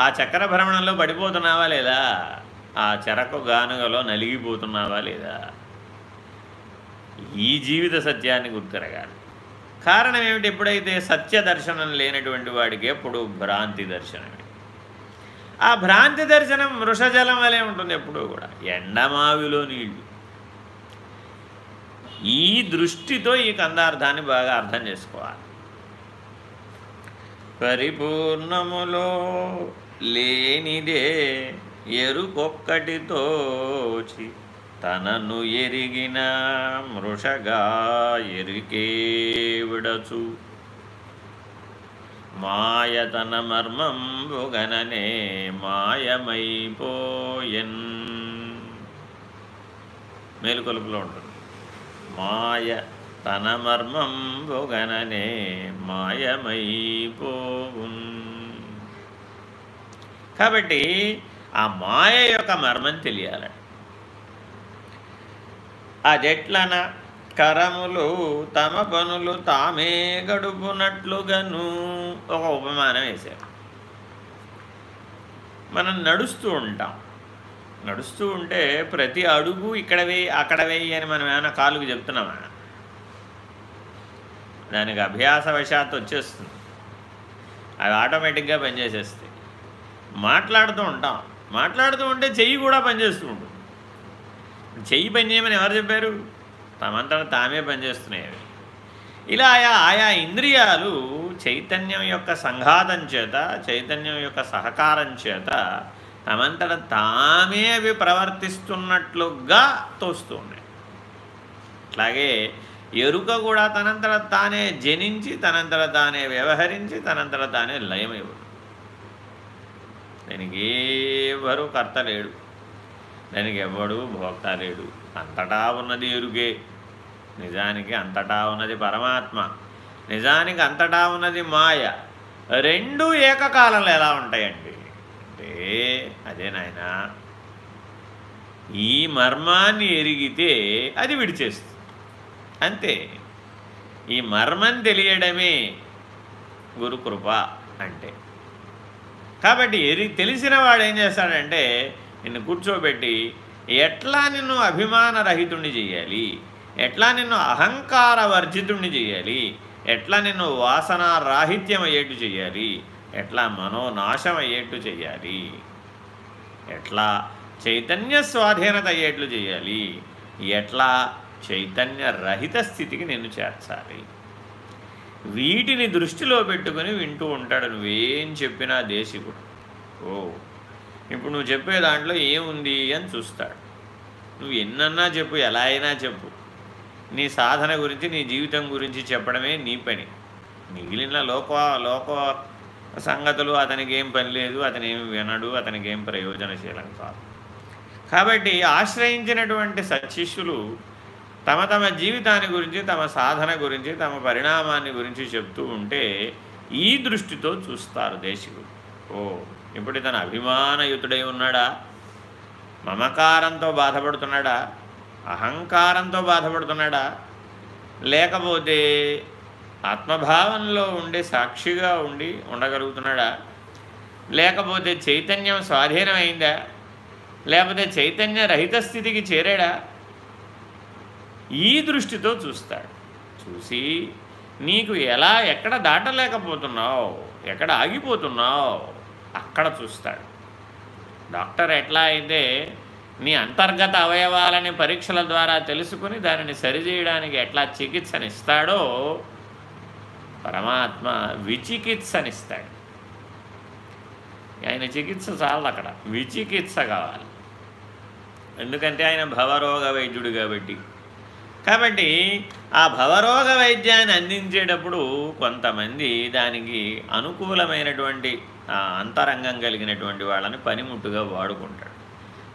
ఆ చక్ర భ్రమణంలో పడిపోతున్నావా లేదా? ఆ చెరకు గానుగలో నలిగిపోతున్నావా లేదా? ఈ జీవిత సత్యాన్ని గుర్తిరగాలి. కారణం ఏమిటి? ఎప్పుడైతే సత్య దర్శనం లేనటువంటి వాడికి ఎప్పుడు భ్రాంతి దర్శనమే. ఆ భ్రాంతి దర్శనం వృషజలం వలె ఉంటుంది ఎప్పుడూ కూడా. ఎండమావిలో నీళ్ళు. ఈ దృష్టితో ఈ కందార్థాన్ని బాగా అర్థం చేసుకోవాలి. పరిపూర్ణములో లేనిదే ఎరుకొక్కటితోచి తనను ఎరిగిన మృషగా ఎరికే విడచు. మాయతన మర్మంబుగననే మాయమైపోయన్. మేలుకొలుపులో ఉంటుంది. మాయ తన మర్మంబుగననే మాయమైపోవున్. కాబట్టి ఆ మాయ యొక్క మర్మం తెలియాలి అదెట్లన కరములు తమ పనులు తామే గడుపునట్లుగాను. ఒక ఉపమానం వేశారు మనం నడుస్తూ ఉంటాం. నడుస్తూ ఉంటే ప్రతి అడుగు ఇక్కడ వేయి అక్కడ వేయి అని మనం ఏమైనా కాలుకు చెప్తున్నామా? దానికి అభ్యాసవశాత్తు వచ్చేస్తుంది. అవి ఆటోమేటిక్గా పనిచేసేస్తాయి. మాట్లాడుతూ ఉంటాం. మాట్లాడుతూ ఉంటే చెయ్యి కూడా పనిచేస్తూ ఉంటుంది. చెయ్యి పని చేయమని ఎవరు చెప్పారు? తమంతట తామే పనిచేస్తున్నాయి అవి. ఇలా ఆయా ఆయా ఇంద్రియాలు చైతన్యం యొక్క సంఘాతం చేత చైతన్యం యొక్క సహకారం చేత తమంతట తామే అవి ప్రవర్తిస్తున్నట్లుగా తోస్తూ ఉన్నాయి. అట్లాగే ఎరుక కూడా తనంతట తానే జనించి తనంతట తానే వ్యవహరించి తనంతట తానే లయమైపోతుంది. దానికి ఎవరు కర్త లేడు. దానికి ఎవడు భోక్త లేడు. అంతటా ఉన్నది ఎరుగే. నిజానికి అంతటా ఉన్నది పరమాత్మ. నిజానికి అంతటా ఉన్నది మాయ. రెండు ఏకకాలంలో ఎలా ఉంటాయండి? అంటే అదే నాయన ఈ మర్మాన్ని ఎరిగితే అది విడిచేస్తుంది. అంతే. ఈ మర్మం తెలియడమే గురుకృప అంటే. కాబట్టి ఎరి తెలిసిన వాడు ఏం చేస్తాడంటే నిన్ను కూర్చోబెట్టి ఎట్లా నిన్ను అభిమానరహితుణ్ణి చేయాలి? ఎట్లా నిన్ను అహంకార వర్జితుణ్ణి చేయాలి? ఎట్లా నిన్ను వాసన రాహిత్యం అయ్యేట్టు చేయాలి? ఎట్లా మనోనాశం అయ్యేట్టు చేయాలి? ఎట్లా చైతన్య స్వాధీనత అయ్యేట్లు చేయాలి? ఎట్లా చైతన్య రహిత స్థితికి నిన్ను చేర్చాలి? వీటిని దృష్టిలో పెట్టుకుని వింటూ ఉంటాడు నువ్వేం చెప్పినా దేశికుడు. ఓ ఇప్పుడు నువ్వు చెప్పే దాంట్లో ఏముంది అని చూస్తాడు. నువ్వు ఎన్నన్నా చెప్పు ఎలా అయినా చెప్పు. నీ సాధన గురించి నీ జీవితం గురించి చెప్పడమే నీ పని. మిగిలిన లోక లోక సంగతులు అతనికి ఏం పని లేదు అతనేమి వినడు అతనికి ఏం ప్రయోజనశీలం కాదు. కాబట్టి ఆశ్రయించినటువంటి సశిష్యులు తమ తమ జీవితాన్ని గురించి తమ సాధన గురించి తమ పరిణామాన్ని గురించి చెప్తూ ఉంటే ఈ దృష్టితో చూస్తారు దేశికులు. ఓ ఇప్పుడు ఇతను అభిమానయుతుడై ఉన్నాడా? మమకారంతో బాధపడుతున్నాడా? అహంకారంతో బాధపడుతున్నాడా? లేకపోతే ఆత్మభావంలో ఉండి సాక్షిగా ఉండి ఉండగలుగుతున్నాడా? లేకపోతే చైతన్యం స్వాధీనమైందా? లేకపోతే చైతన్య రహిత స్థితికి చేరాడా? ఈ దృష్టితో చూస్తాడు. చూసి నీకు ఎలా ఎక్కడ దాటలేకపోతున్నావు? ఎక్కడ ఆగిపోతున్నావు? అక్కడ చూస్తాడు. డాక్టర్ ఎట్లా అయితే నీ అంతర్గత అవయవాలని పరీక్షల ద్వారా తెలుసుకుని దానిని సరిచేయడానికి ఎట్లా చికిత్సనిస్తాడో పరమాత్మ విచికిత్సనిస్తాడు. ఆయన చికిత్స చాలదు అక్కడ. విచికిత్స కావాలి. ఎందుకంటే ఆయన భవరోగ వైద్యుడు కాబట్టి. కాబట్టి ఆ భవరోగ వైద్యాన్ని అందించేటప్పుడు కొంతమంది దానికి అనుకూలమైనటువంటి అంతరంగం కలిగినటువంటి వాళ్ళని పనిముట్టుగా వాడుకుంటాడు.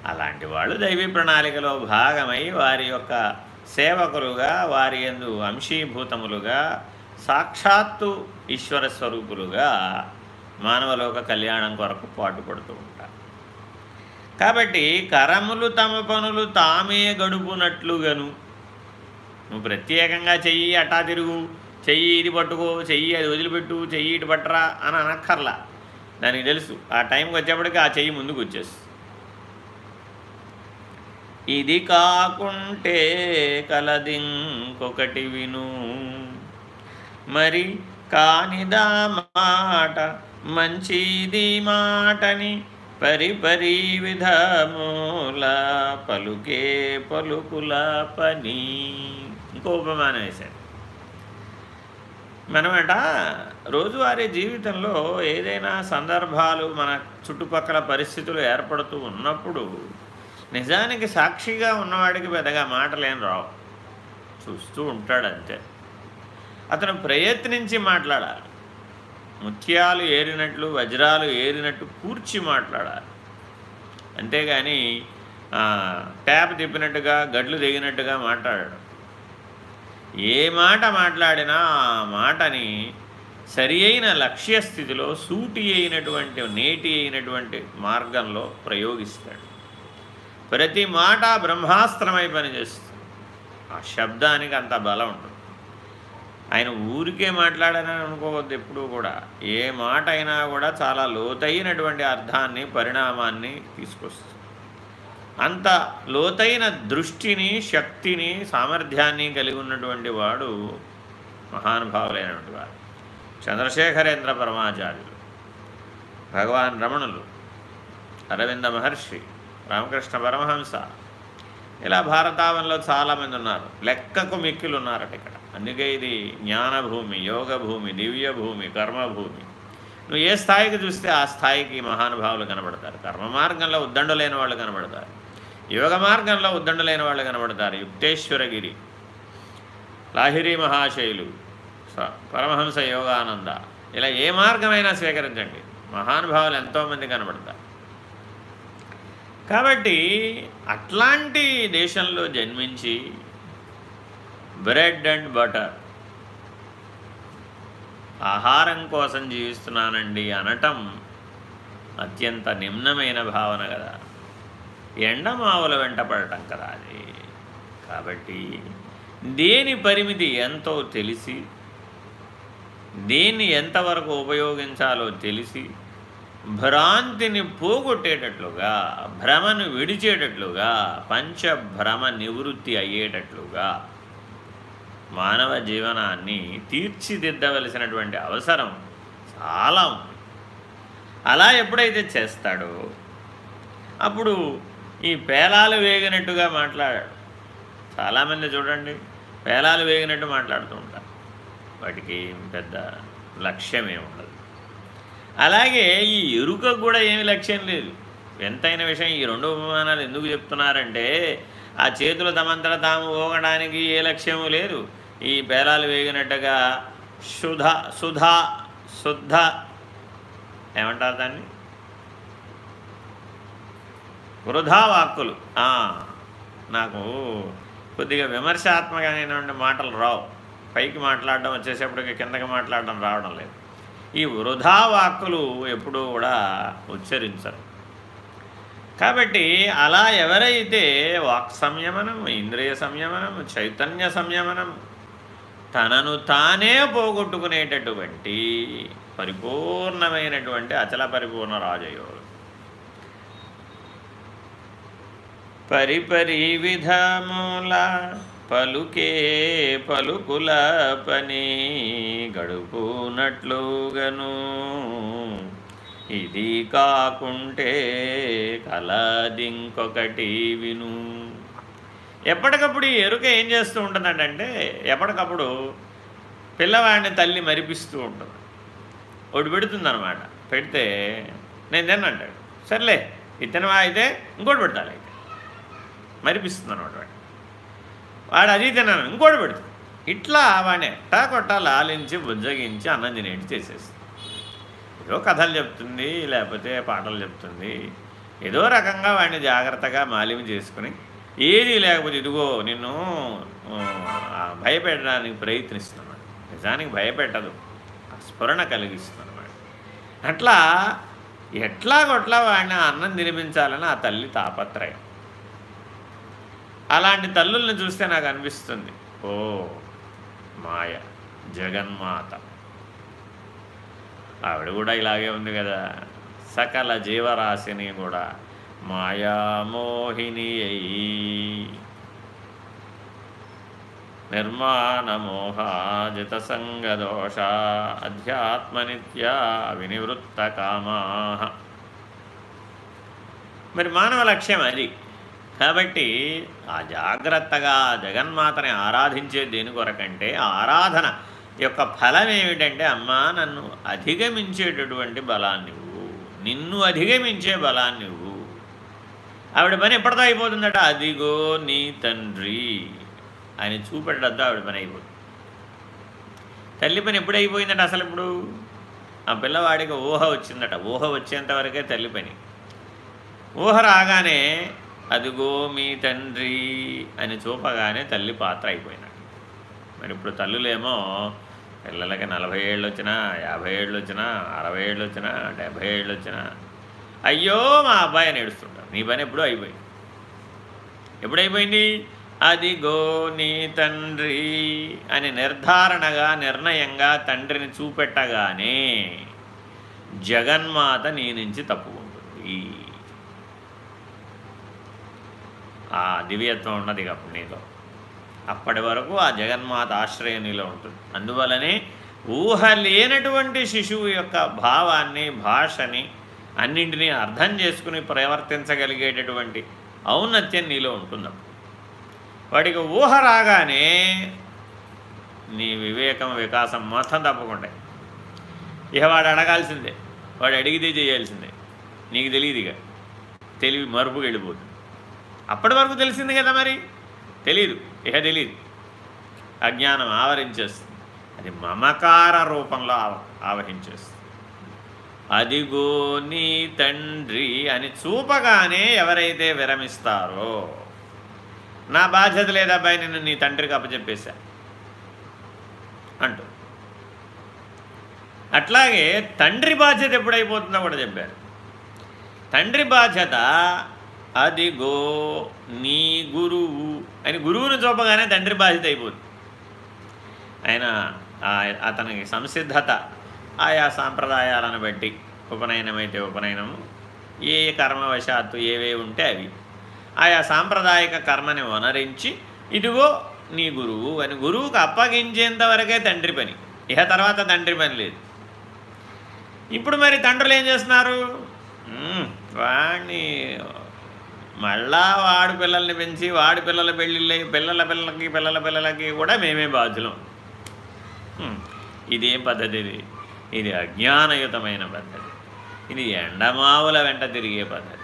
అలాంటి వాళ్ళు దైవీ ప్రణాళికలో భాగమై వారి యొక్క సేవకులుగా వారి ఎందు అంశీభూతములుగా సాక్షాత్తు ఈశ్వర స్వరూపులుగా మానవలోక కళ్యాణం కొరకు పాటుపడుతూ ఉంటారు. కాబట్టి కరములు తమ పనులు తామే గడుపునట్లుగాను నువ్వు ప్రత్యేకంగా చెయ్యి అట్టా తిరుగు. చెయ్యి ఇది పట్టుకో చెయ్యి అది వదిలిపెట్టు చెయ్యి ఇటు పట్టరా అని అనక్కర్లా. దానికి తెలుసు ఆ టైంకి వచ్చేప్పటికి ఆ చెయ్యి ముందుకు వచ్చేస్తుంది. ఇది కాకుంటే కలదింకొకటి విను. మరి కానిదా మాట మంచిది మాటని పరిపరి విధముల పలుకే పలుకుల పని. ఇంకో ఉపమానం వేశాడు. మనమట రోజువారీ జీవితంలో ఏదైనా సందర్భాలు మన చుట్టుపక్కల పరిస్థితులు ఏర్పడుతూ ఉన్నప్పుడు నిజానికి సాక్షిగా ఉన్నవాడికి పెద్దగా మాటలేం రావు. చూస్తూ ఉంటాడు అంతే. అతను ప్రయత్నించి మాట్లాడాలి. ముత్యాలు ఏరినట్లు వజ్రాలు ఏరినట్టు కూర్చి మాట్లాడాలి. అంతేగాని ట్యాప్ తిప్పినట్టుగా గడ్లు దిగినట్టుగా మాట్లాడాడు. ఏ మాట మాట్లాడినా ఆ మాటని సరి అయిన లక్ష్యస్థితిలో సూటి అయినటువంటి నేటి అయినటువంటి మార్గంలో ప్రయోగిస్తాడు. ప్రతి మాట బ్రహ్మాస్త్రమై పనిచేస్తుంది. ఆ శబ్దానికి అంత బలం ఉంటుంది ఆయన ఊరికే మాట్లాడానని అనుకోవద్దు ఎప్పుడూ కూడా. ఏ మాట అయినా కూడా చాలా లోతైనటువంటి అర్థాన్ని పరిణామాన్ని తీసుకొస్తుంది. అంత లోతైన దృష్టిని శక్తిని సామర్థ్యాన్ని కలిగి ఉన్నటువంటి వాడు మహానుభావులైనటువంటి వాడు చంద్రశేఖరేంద్ర పరమాచార్యులు భగవాన్ రమణులు అరవింద మహర్షి రామకృష్ణ పరమహంస. ఇలా భారతావనంలో చాలామంది ఉన్నారు. లెక్కకు మిక్కిలు ఉన్నారట ఇక్కడ. అందుకే ఇది జ్ఞానభూమి యోగభూమి దివ్యభూమి కర్మభూమి. నువ్వు ఏ స్థాయికి చూస్తే ఆ స్థాయికి మహానుభావులు కనబడతారు. కర్మ మార్గంలో ఉద్దండు లేని వాళ్ళు కనబడతారు. యోగ మార్గంలో ఉద్దండలైన వాళ్ళు కనబడతారు. యుక్తేశ్వరగిరి. లాహిరి మహాశైలు. పరమహంస యోగానంద. ఇలా ఏ మార్గమైనా స్వీకరించండి. మహానుభావులు ఎంతోమంది కనబడతారు. కాబట్టి అట్లాంటి దేశంలో జన్మించి బ్రెడ్ అండ్ బటర్ ఆహారం కోసం జీవిస్తున్నానండి అనటం అత్యంత నిమ్నమైన భావన కదా. ఎండమావుల వెంటపడటం కదా అది. కాబట్టి దేని పరిమితి ఎంతో తెలిసి దేన్ని ఎంతవరకు ఉపయోగించాలో తెలిసి భ్రాంతిని పోగొట్టేటట్లుగా భ్రమను విడిచేటట్లుగా పంచభ్రమ నివృత్తి అయ్యేటట్లుగా మానవ జీవనాన్ని తీర్చిదిద్దవలసినటువంటి అవసరం చాలా ఉంది. అలా ఎప్పుడైతే చేస్తాడో అప్పుడు ఈ పేలాలు వేగినట్టుగా మాట్లాడాడు. చాలామంది చూడండి పేలాలు వేగినట్టు మాట్లాడుతూ ఉంటారు. వాటికి పెద్ద లక్ష్యమే ఉండదు. అలాగే ఈ ఎరుకకు కూడా ఏమి లక్ష్యం లేదు. ఎంతైన విషయం ఈ రెండు ఉపమానాలు ఎందుకు చెప్తున్నారంటే ఆ చేతులు తమంతట తాము పోగడానికి ఏ లక్ష్యము లేదు. ఈ పేలాలు వేగినట్టుగా శుధ సుధా శుద్ధ ఏమంటారు దాన్ని? వృధా వాక్కులు. నాకు కొద్దిగా విమర్శాత్మకమైనటువంటి మాటలు రావు. పైకి మాట్లాడడం వచ్చేసేప్పటికి కిందకి మాట్లాడడం రావడం లేదు. ఈ వృధా వాక్కులు ఎప్పుడూ కూడా ఉచ్చరించరు. కాబట్టి అలా ఎవరైతే వాక్ సంయమనం ఇంద్రియ సంయమనం చైతన్య సంయమనం తనను తానే పోగొట్టుకునేటటువంటి పరిపూర్ణమైనటువంటి అచల పరిపూర్ణ రాజయోగం. పరిపరి విధముల పలుకే పలుకుల పని గడుపునట్లుగను. ఇది కాకుంటే కలదింకొకటి విను. ఎప్పటికప్పుడు ఈ ఎరుక ఏం చేస్తూ ఉంటుందంటే ఎప్పటికప్పుడు పిల్లవాడిని తల్లి మరిపిస్తూ ఉంటుంది. ఒకటి పెడుతుందనమాట పెడితే నేను తిన్నంటాడు సర్లే ఇతనవా అయితే ఇంకోటి పెట్టాలి మరిపిస్తుంది అనమాట వాడు వాడు అది తిన్నాను ఇంకోటి పెడుతుంది ఇట్లా వాడిని ఎట్టా కొట్టా లాలించి బుజ్జగించి అన్నం తినేటి చేసేస్తుంది. ఏదో కథలు చెప్తుంది లేకపోతే పాటలు చెప్తుంది. ఏదో రకంగా వాడిని జాగ్రత్తగా మాలిమి చేసుకుని ఏది లేకపోతే ఇదిగో నిన్ను భయపెట్టడానికి ప్రయత్నిస్తున్నాడు నిజానికి భయపెట్టదు స్ఫురణ కలిగిస్తుంది అనమాట అట్లా ఎట్లా కొట్లా వాడిని అన్నం తినిపించాలని ఆ తల్లి తాపత్రయం. అలాంటి తల్లుల్ని చూస్తే నాకు అనిపిస్తుంది. ఓ మాయ జగన్మాత. ఆవిడ కూడా ఇలాగే ఉంది కదా. సకల జీవరాశిని కూడా మాయామోహిని అయి. నిర్మాణమోహాజిత సంగదోష అధ్యాత్మనిత్యా వినివృత్త కామా మరి మానవ లక్ష్యం అది. కాబట్టి ఆ జాగ్రత్తగా జగన్మాతని ఆరాధించే దేని కొరకంటే ఆరాధన యొక్క ఫలం ఏమిటంటే అమ్మా నన్ను అధిగమించేటటువంటి బలాన్ని నిన్ను అధిగమించే బలాన్ని ఆవిడ పని ఎప్పటితో అయిపోతుందట? అదిగో నీ తండ్రి అని చూపెట్టడంతో ఆవిడ పని అయిపోతుంది. తల్లి పని ఎప్పుడు అయిపోయిందట అసలు ఇప్పుడు? ఆ పిల్లవాడికి ఊహ వచ్చిందట. ఊహ వచ్చేంతవరకే తల్లి పని. ఊహ రాగానే అదిగో మీ తండ్రి అని చూపగానే తల్లి పాత్ర అయిపోయినాడు మరి ఇప్పుడు తల్లులేమో పిల్లలకి నలభై ఏళ్ళు వచ్చినా యాభై ఏళ్ళు వచ్చినా అరవై ఏళ్ళు వచ్చినా డెబ్భై ఏళ్ళు వచ్చినా అయ్యో మా అబ్బాయి అని ఏడుస్తుంటారు. నీ పని ఎప్పుడూ అయిపోయింది. ఎప్పుడైపోయింది? అదిగో నీ తండ్రి అని నిర్ధారణగా నిర్ణయంగా తండ్రిని చూపెట్టగానే జగన్మాత నీ నుంచి తప్పుకుంటుంది. ఆ దివ్యత్వం ఉన్నది అప్పుడు నీలో. అప్పటి వరకు ఆ జగన్మాత ఆశ్రయం నీలో ఉంటుంది. అందువలనే ఊహ లేనటువంటి శిశువు యొక్క భావాన్ని భాషని అన్నింటినీ అర్థం చేసుకుని ప్రవర్తించగలిగేటటువంటి ఔన్నత్యం నీలో ఉంటుంది వాడికి ఊహ రాగానే నీ వివేకం వికాసం మొత్తం తప్పకుండా ఇక వాడు అడగాల్సిందే వాడు అడిగితే చేయాల్సిందే. నీకు తెలియదు ఇక. తెలివి మరుపుకి వెళ్ళిపోతుంది అప్పటి వరకు తెలిసింది కదా మరి? తెలీదు ఇహ తెలియదు అజ్ఞానం ఆవరించేస్తుంది. అది మమకార రూపంలో ఆవ ఆవహించేస్తుంది. అదిగో నీ తండ్రి అని చూపగానే ఎవరైతే విరమిస్తారో నా బాధ్యత లేదబ్బాయి నిన్ను నీ తండ్రికి అప్పచెప్పేశా. అంటూ. అట్లాగే తండ్రి బాధ్యత ఎప్పుడైపోతుందో కూడా చెప్పారు. తండ్రి బాధ్యత అదిగో నీ గురువు. అని గురువుని చూపగానే తండ్రి బాధ్యత అయిపోతుంది ఆయన అతనికి సంసిద్ధత ఆయా సాంప్రదాయాలను బట్టి ఉపనయనమైతే ఉపనయనము. ఏ కర్మవశాత్తు ఏవే ఉంటే అవి. ఆయా సాంప్రదాయక కర్మని వనరించి ఇదిగో నీ గురువు అని గురువుకు అప్పగించేంత వరకే తండ్రి పని. ఇహ తర్వాత తండ్రి పని లేదు. ఇప్పుడు మరి తండ్రులు ఏం చేస్తున్నారు? వాణ్ణి మళ్ళా వాడి పిల్లల్ని పెంచి వాడి పిల్లల పెళ్ళిళ్ళ పిల్లల పిల్లలకి పిల్లల పిల్లలకి కూడా మేమే బాధ్యులం. ఇదేం పద్ధతి ఇది. ఇది అజ్ఞానయుతమైన పద్ధతి. ఇది ఎండమావుల వెంట తిరిగే పద్ధతి.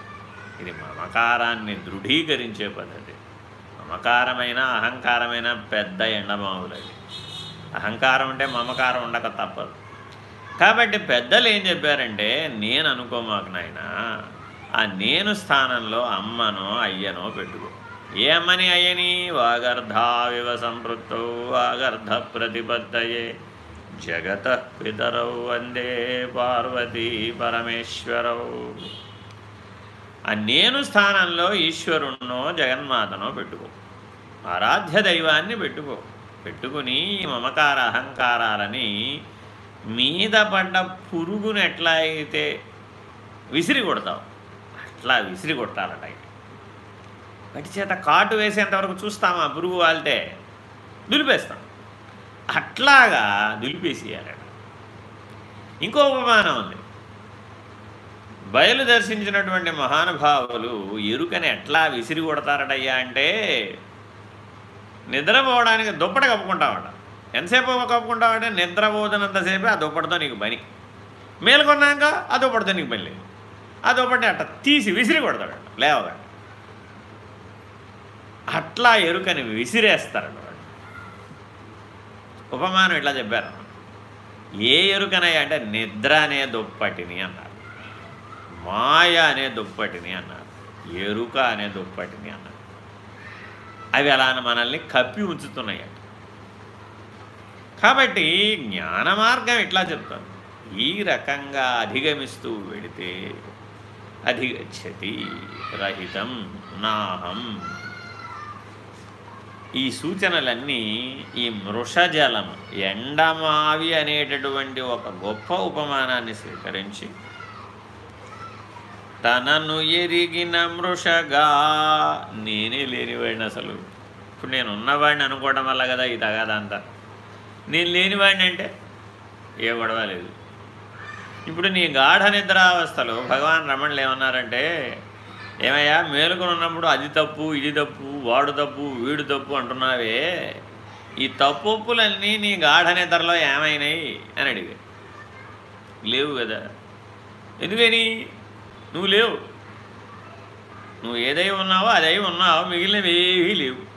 ఇది మమకారాన్ని దృఢీకరించే పద్ధతి. మమకారమైన అహంకారమైన పెద్ద ఎండమావులది అహంకారం అంటే మమకారం ఉండక తప్పదు. కాబట్టి పెద్దలు ఏం చెప్పారంటే నేను అనుకోమాకు నాయనా ఆ నేను స్థానంలో అమ్మనో అయ్యనో పెట్టుకో. ఏమని అయ్యని? వాగర్ధావివ సంపృక్తౌ వాగర్ధ ప్రతిపత్తయే. జగత పితరౌ వందే పార్వతీ పరమేశ్వరౌ. ఆ నేను స్థానంలో ఈశ్వరుణ్ణో జగన్మాతనో పెట్టుకో. ఆరాధ్య దైవాన్ని పెట్టుకో. పెట్టుకుని మమకార అహంకారాలని మీద పడ్డ పురుగును ఎట్లా అయితే విసిరి కొడతావు అట్లా విసిరి కొట్టాలట వాటి చేత కాటు వేసేంతవరకు చూస్తామా? పురుగు వాళ్తే దులిపేస్తాం అట్లాగా దులిపేసేయాలట ఇంకో ఉపమానం ఉంది. బయలు దర్శించినటువంటి మహానుభావులు ఎరుకని ఎట్లా విసిరి కొడతారటయ్యా అంటే నిద్రపోవడానికి దుప్పట కప్పుకుంటావట. ఎంతసేపు కప్పుకుంటామంటే నిద్రపోతున్నంతసేపే ఆ దుప్పటితో నీకు పని. మేలుకొన్నాక ఆ దుప్పటితో నీకు పని లేదు. అదొకటి అట్ట తీసి విసిరి కొడతాడు లేవగాడు అట్లా ఎరుకని విసిరేస్తాడు వాడు. ఉపమానం ఇట్లా చెప్పారు. ఏ ఎరుకనయ్యా అంటే నిద్ర అనే దుప్పటిని అన్నారు. మాయ అనే దుప్పటిని అన్నారు. ఎరుక అనే దుప్పటిని అన్నారు. అవి అలా మనల్ని కప్పి ఉంచుతున్నాయి కాబట్టి జ్ఞాన మార్గం ఇట్లా చెప్తాను ఈ రకంగా అధిగమిస్తూ వెడితే అధిగచ్చతి రహితం నాహం. ఈ సూచనలన్నీ ఈ మృషజలము ఎండమావి అనేటటువంటి ఒక గొప్ప ఉపమానాన్ని స్వీకరించి తనను ఎరిగిన మృషగా నేనే లేనివాడిని అసలు. ఇప్పుడు నేను ఉన్నవాడిని అనుకోవడం వల్ల కదా ఈ తగాదంతా నేను లేనివాడిని అంటే ఏ గొడవ లేదు. ఇప్పుడు నీ గాఢ నిద్రావస్థలో భగవాన్ రమణులు ఏమన్నారంటే ఏమయ్యా మేలుకొని ఉన్నప్పుడు అది తప్పు ఇది తప్పు వాడు తప్పు వీడు తప్పు అంటున్నావే. ఈ తప్పులన్నీ నీ గాఢ నిద్రలో ఏమైనాయి? అని అడిగా లేవు కదా. ఎందుకని? నువ్వు లేవు. నువ్వు ఏదై ఉన్నావో అదై ఉన్నావో మిగిలినవి ఏవీ లేవు.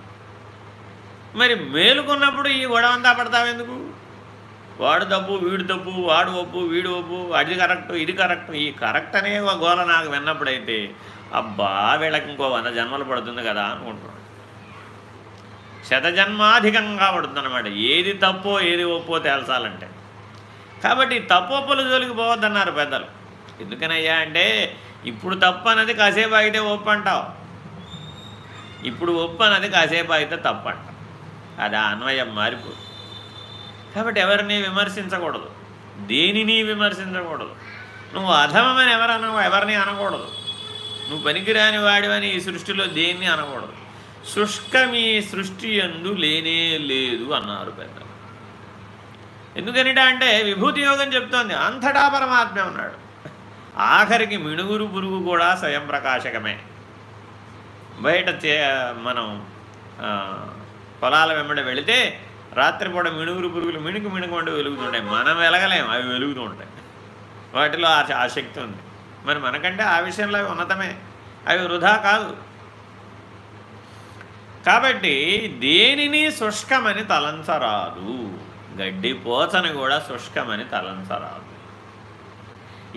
మరి మేలుకున్నప్పుడు ఈ గొడవ అంతా పడతావెందుకు? వాడు తప్పు వీడు తప్పు వాడు ఒప్పు వీడు ఒప్పు అది కరెక్ట్ ఇది కరెక్ట్ ఈ కరెక్ట్ అనే ఒక గోల నాకు విన్నప్పుడైతే అబ్బా వీళ్ళకి ఇంకో వంద జన్మలు పడుతుంది కదా అనుకుంటున్నాడు. శతజన్మాధికంగా పడుతుందన్నమాట. ఏది తప్పో ఏది ఒప్పో తేల్చాలంటే. కాబట్టి తప్పొప్పుల జోలికి పోవద్దన్నారు పెద్దలు. ఎందుకనయ్యా అంటే ఇప్పుడు తప్పు అన్నది కాసేపు అయితే ఒప్పు అంటావు. ఇప్పుడు ఒప్పు అన్నది కాసేపు అయితే తప్పు అంటావు. అది ఆ అన్వయం మారిపోతుంది. కాబట్టి ఎవరిని విమర్శించకూడదు. దేనిని విమర్శించకూడదు? నువ్వు అధమమని ఎవరన్నా ఎవరిని అనకూడదు. నువ్వు పనికిరాని వాడివని ఈ సృష్టిలో దేన్ని అనకూడదు? శుష్కమీ సృష్టి ఎందు లేనే లేదు అన్నారు పెద్ద ఎందుకనిట అంటే విభూతి యోగం చెప్తోంది. అంతటా పరమాత్మే ఉన్నాడు. ఆఖరికి మిణుగురు పురుగు కూడా స్వయం ప్రకాశకమే. బయట మనం పొలాల వెంబడి వెళితే రాత్రిపూట మిణుగురు పురుగులు మిణుకు మిణుకుంటూ వెలుగుతుంటాయి. మనం వెలగలేం అవి వెలుగుతూ ఉంటాయి. వాటిలో ఆ శక్తి ఉంది. మరి మనకంటే ఆ విషయంలో అవి ఉన్నతమే. అవి వృధా కాదు. కాబట్టి దేనిని శుష్కమని తలంచరాదు? గడ్డి పోచని కూడా శుష్కమని తలంచరాదు.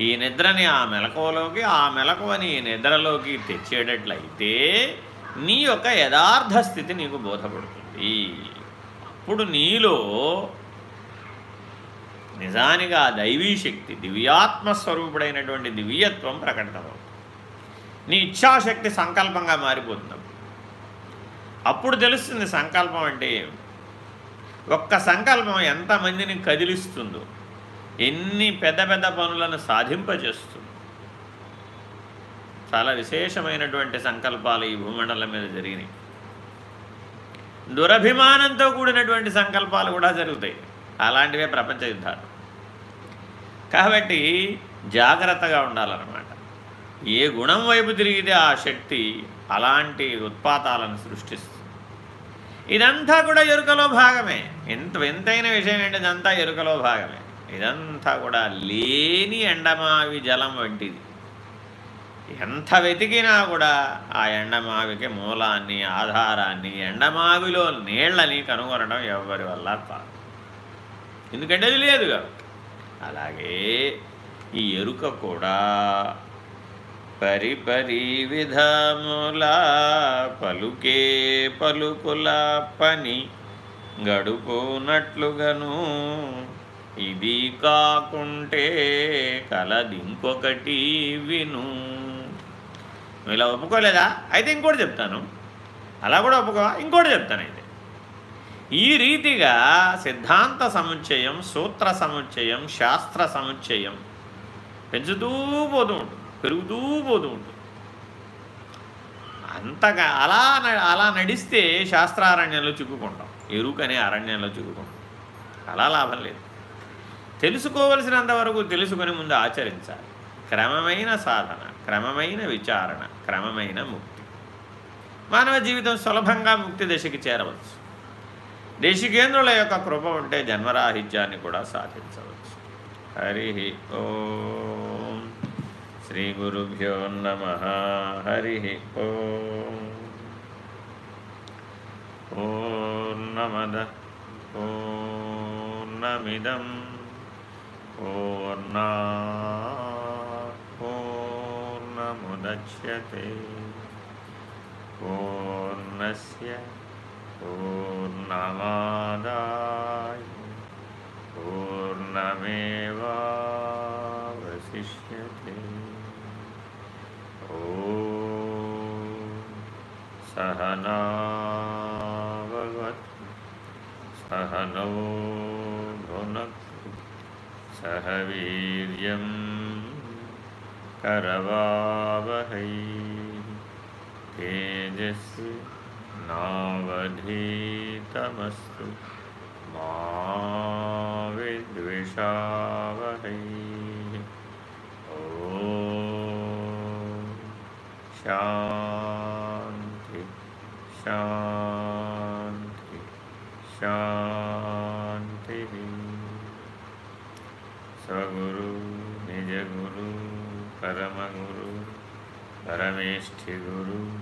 ఈ నిద్రని ఆ మెలకువలోకి ఆ మెలకువని ఈ నిద్రలోకి తెచ్చేటట్లయితే నీ యొక్క యథార్థ స్థితి నీకు బోధపడుతుంది. అప్పుడు నీలో నిజానికి ఆ దైవీ శక్తి దివ్యాత్మస్వరూపుడైనటువంటి దివ్యత్వం ప్రకటనమవుతుంది నీ ఇచ్ఛాశక్తి సంకల్పంగా మారిపోతుంది అప్పుడు. తెలుస్తుంది సంకల్పం అంటే ఒక్క సంకల్పం ఎంతమందిని కదిలిస్తుందో ఎన్ని పెద్ద పెద్ద పనులను సాధింపజేస్తుంది. చాలా విశేషమైనటువంటి సంకల్పాలు ఈ భూమండలం మీద జరిగినాయి. దురభిమానంతో కూడినటువంటి సంకల్పాలు కూడా జరుగుతాయి. అలాంటివే ప్రపంచ యుద్ధాలు. కాబట్టి జాగ్రత్తగా ఉండాలన్నమాట. ఏ గుణం వైపు తిరిగితే ఆ శక్తి అలాంటి ఉత్పాతాలను సృష్టిస్తుంది. ఇదంతా కూడా ఎరుకలో భాగమే. ఎంత ఎంతైన విషయం ఏంటి? ఇదంతా ఎరుకలో భాగమే. ఇదంతా కూడా లేని ఎండమావి జలం వంటిది. ఎంత వెతికినా కూడా ఆ ఎండమావికి మూలాన్ని ఆధారాన్ని ఎండమావిలో నీళ్ళని కనుగొనడం ఎవరి వల్ల కాదు. ఎందుకంటే అది లేదు కాబట్టి అలాగే ఈ ఎరుక కూడా పరిపరి విధముల పలుకే పలుకుల పని గడుపునట్లుగాను. ఇది కాకుంటే కలదింకొకటి విను. ఇలా ఒప్పుకోలేదా? అయితే ఇంకోటి చెప్తాను. అలా కూడా ఒప్పుకో ఇంకోటి చెప్తాను అయితే. ఈ రీతిగా సిద్ధాంత సముచ్చయం సూత్ర సముచ్చయం శాస్త్ర సముచ్చయం పెంచుతూ పోతూ ఉంటుంది పెరుగుతూ పోతూ ఉంటుంది. అంతగా అలా అలా నడిస్తే శాస్త్రారణ్యంలో చిక్కుకుంటాం ఎరుకనే అరణ్యంలో చిక్కుకుంటాం. అలా లాభం లేదు. తెలుసుకోవలసినంత వరకు తెలుసుకొని ముందు ఆచరించాలి. క్రమమైన సాధన క్రమమైన విచారణ క్రమమైన ముక్తి. మానవ జీవితం సులభంగా ముక్తి దశకి చేరవచ్చు. దేశికేంద్రుల యొక్క కృప ఉంటే జన్మరాహిత్యాన్ని కూడా సాధించవచ్చు. హరి ఓం. శ్రీ గురుభ్యో నమ. హరి ఓం. నమద. పూర్ణమిదం నమిదం. पूर्णमुदच्यते पूर्णस्य पूर्णमादाय पूर्णमेवावशिष्यते। ॐ सहनावतु सहनौ सह वीर्यम् करवावहै। तेजस्वी नावधीतमस्तु मा विद्विषावहै ॐ शान्ति शान्ति शान्तिः। పరమగురు పరమేష్ఠి గురు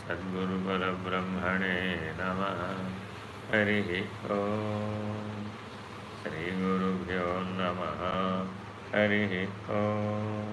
సద్గురు పరబ్రహ్మణే నమ. హరి ఓం. శ్రీ గురుభ్యో నమ. హరి ఓం.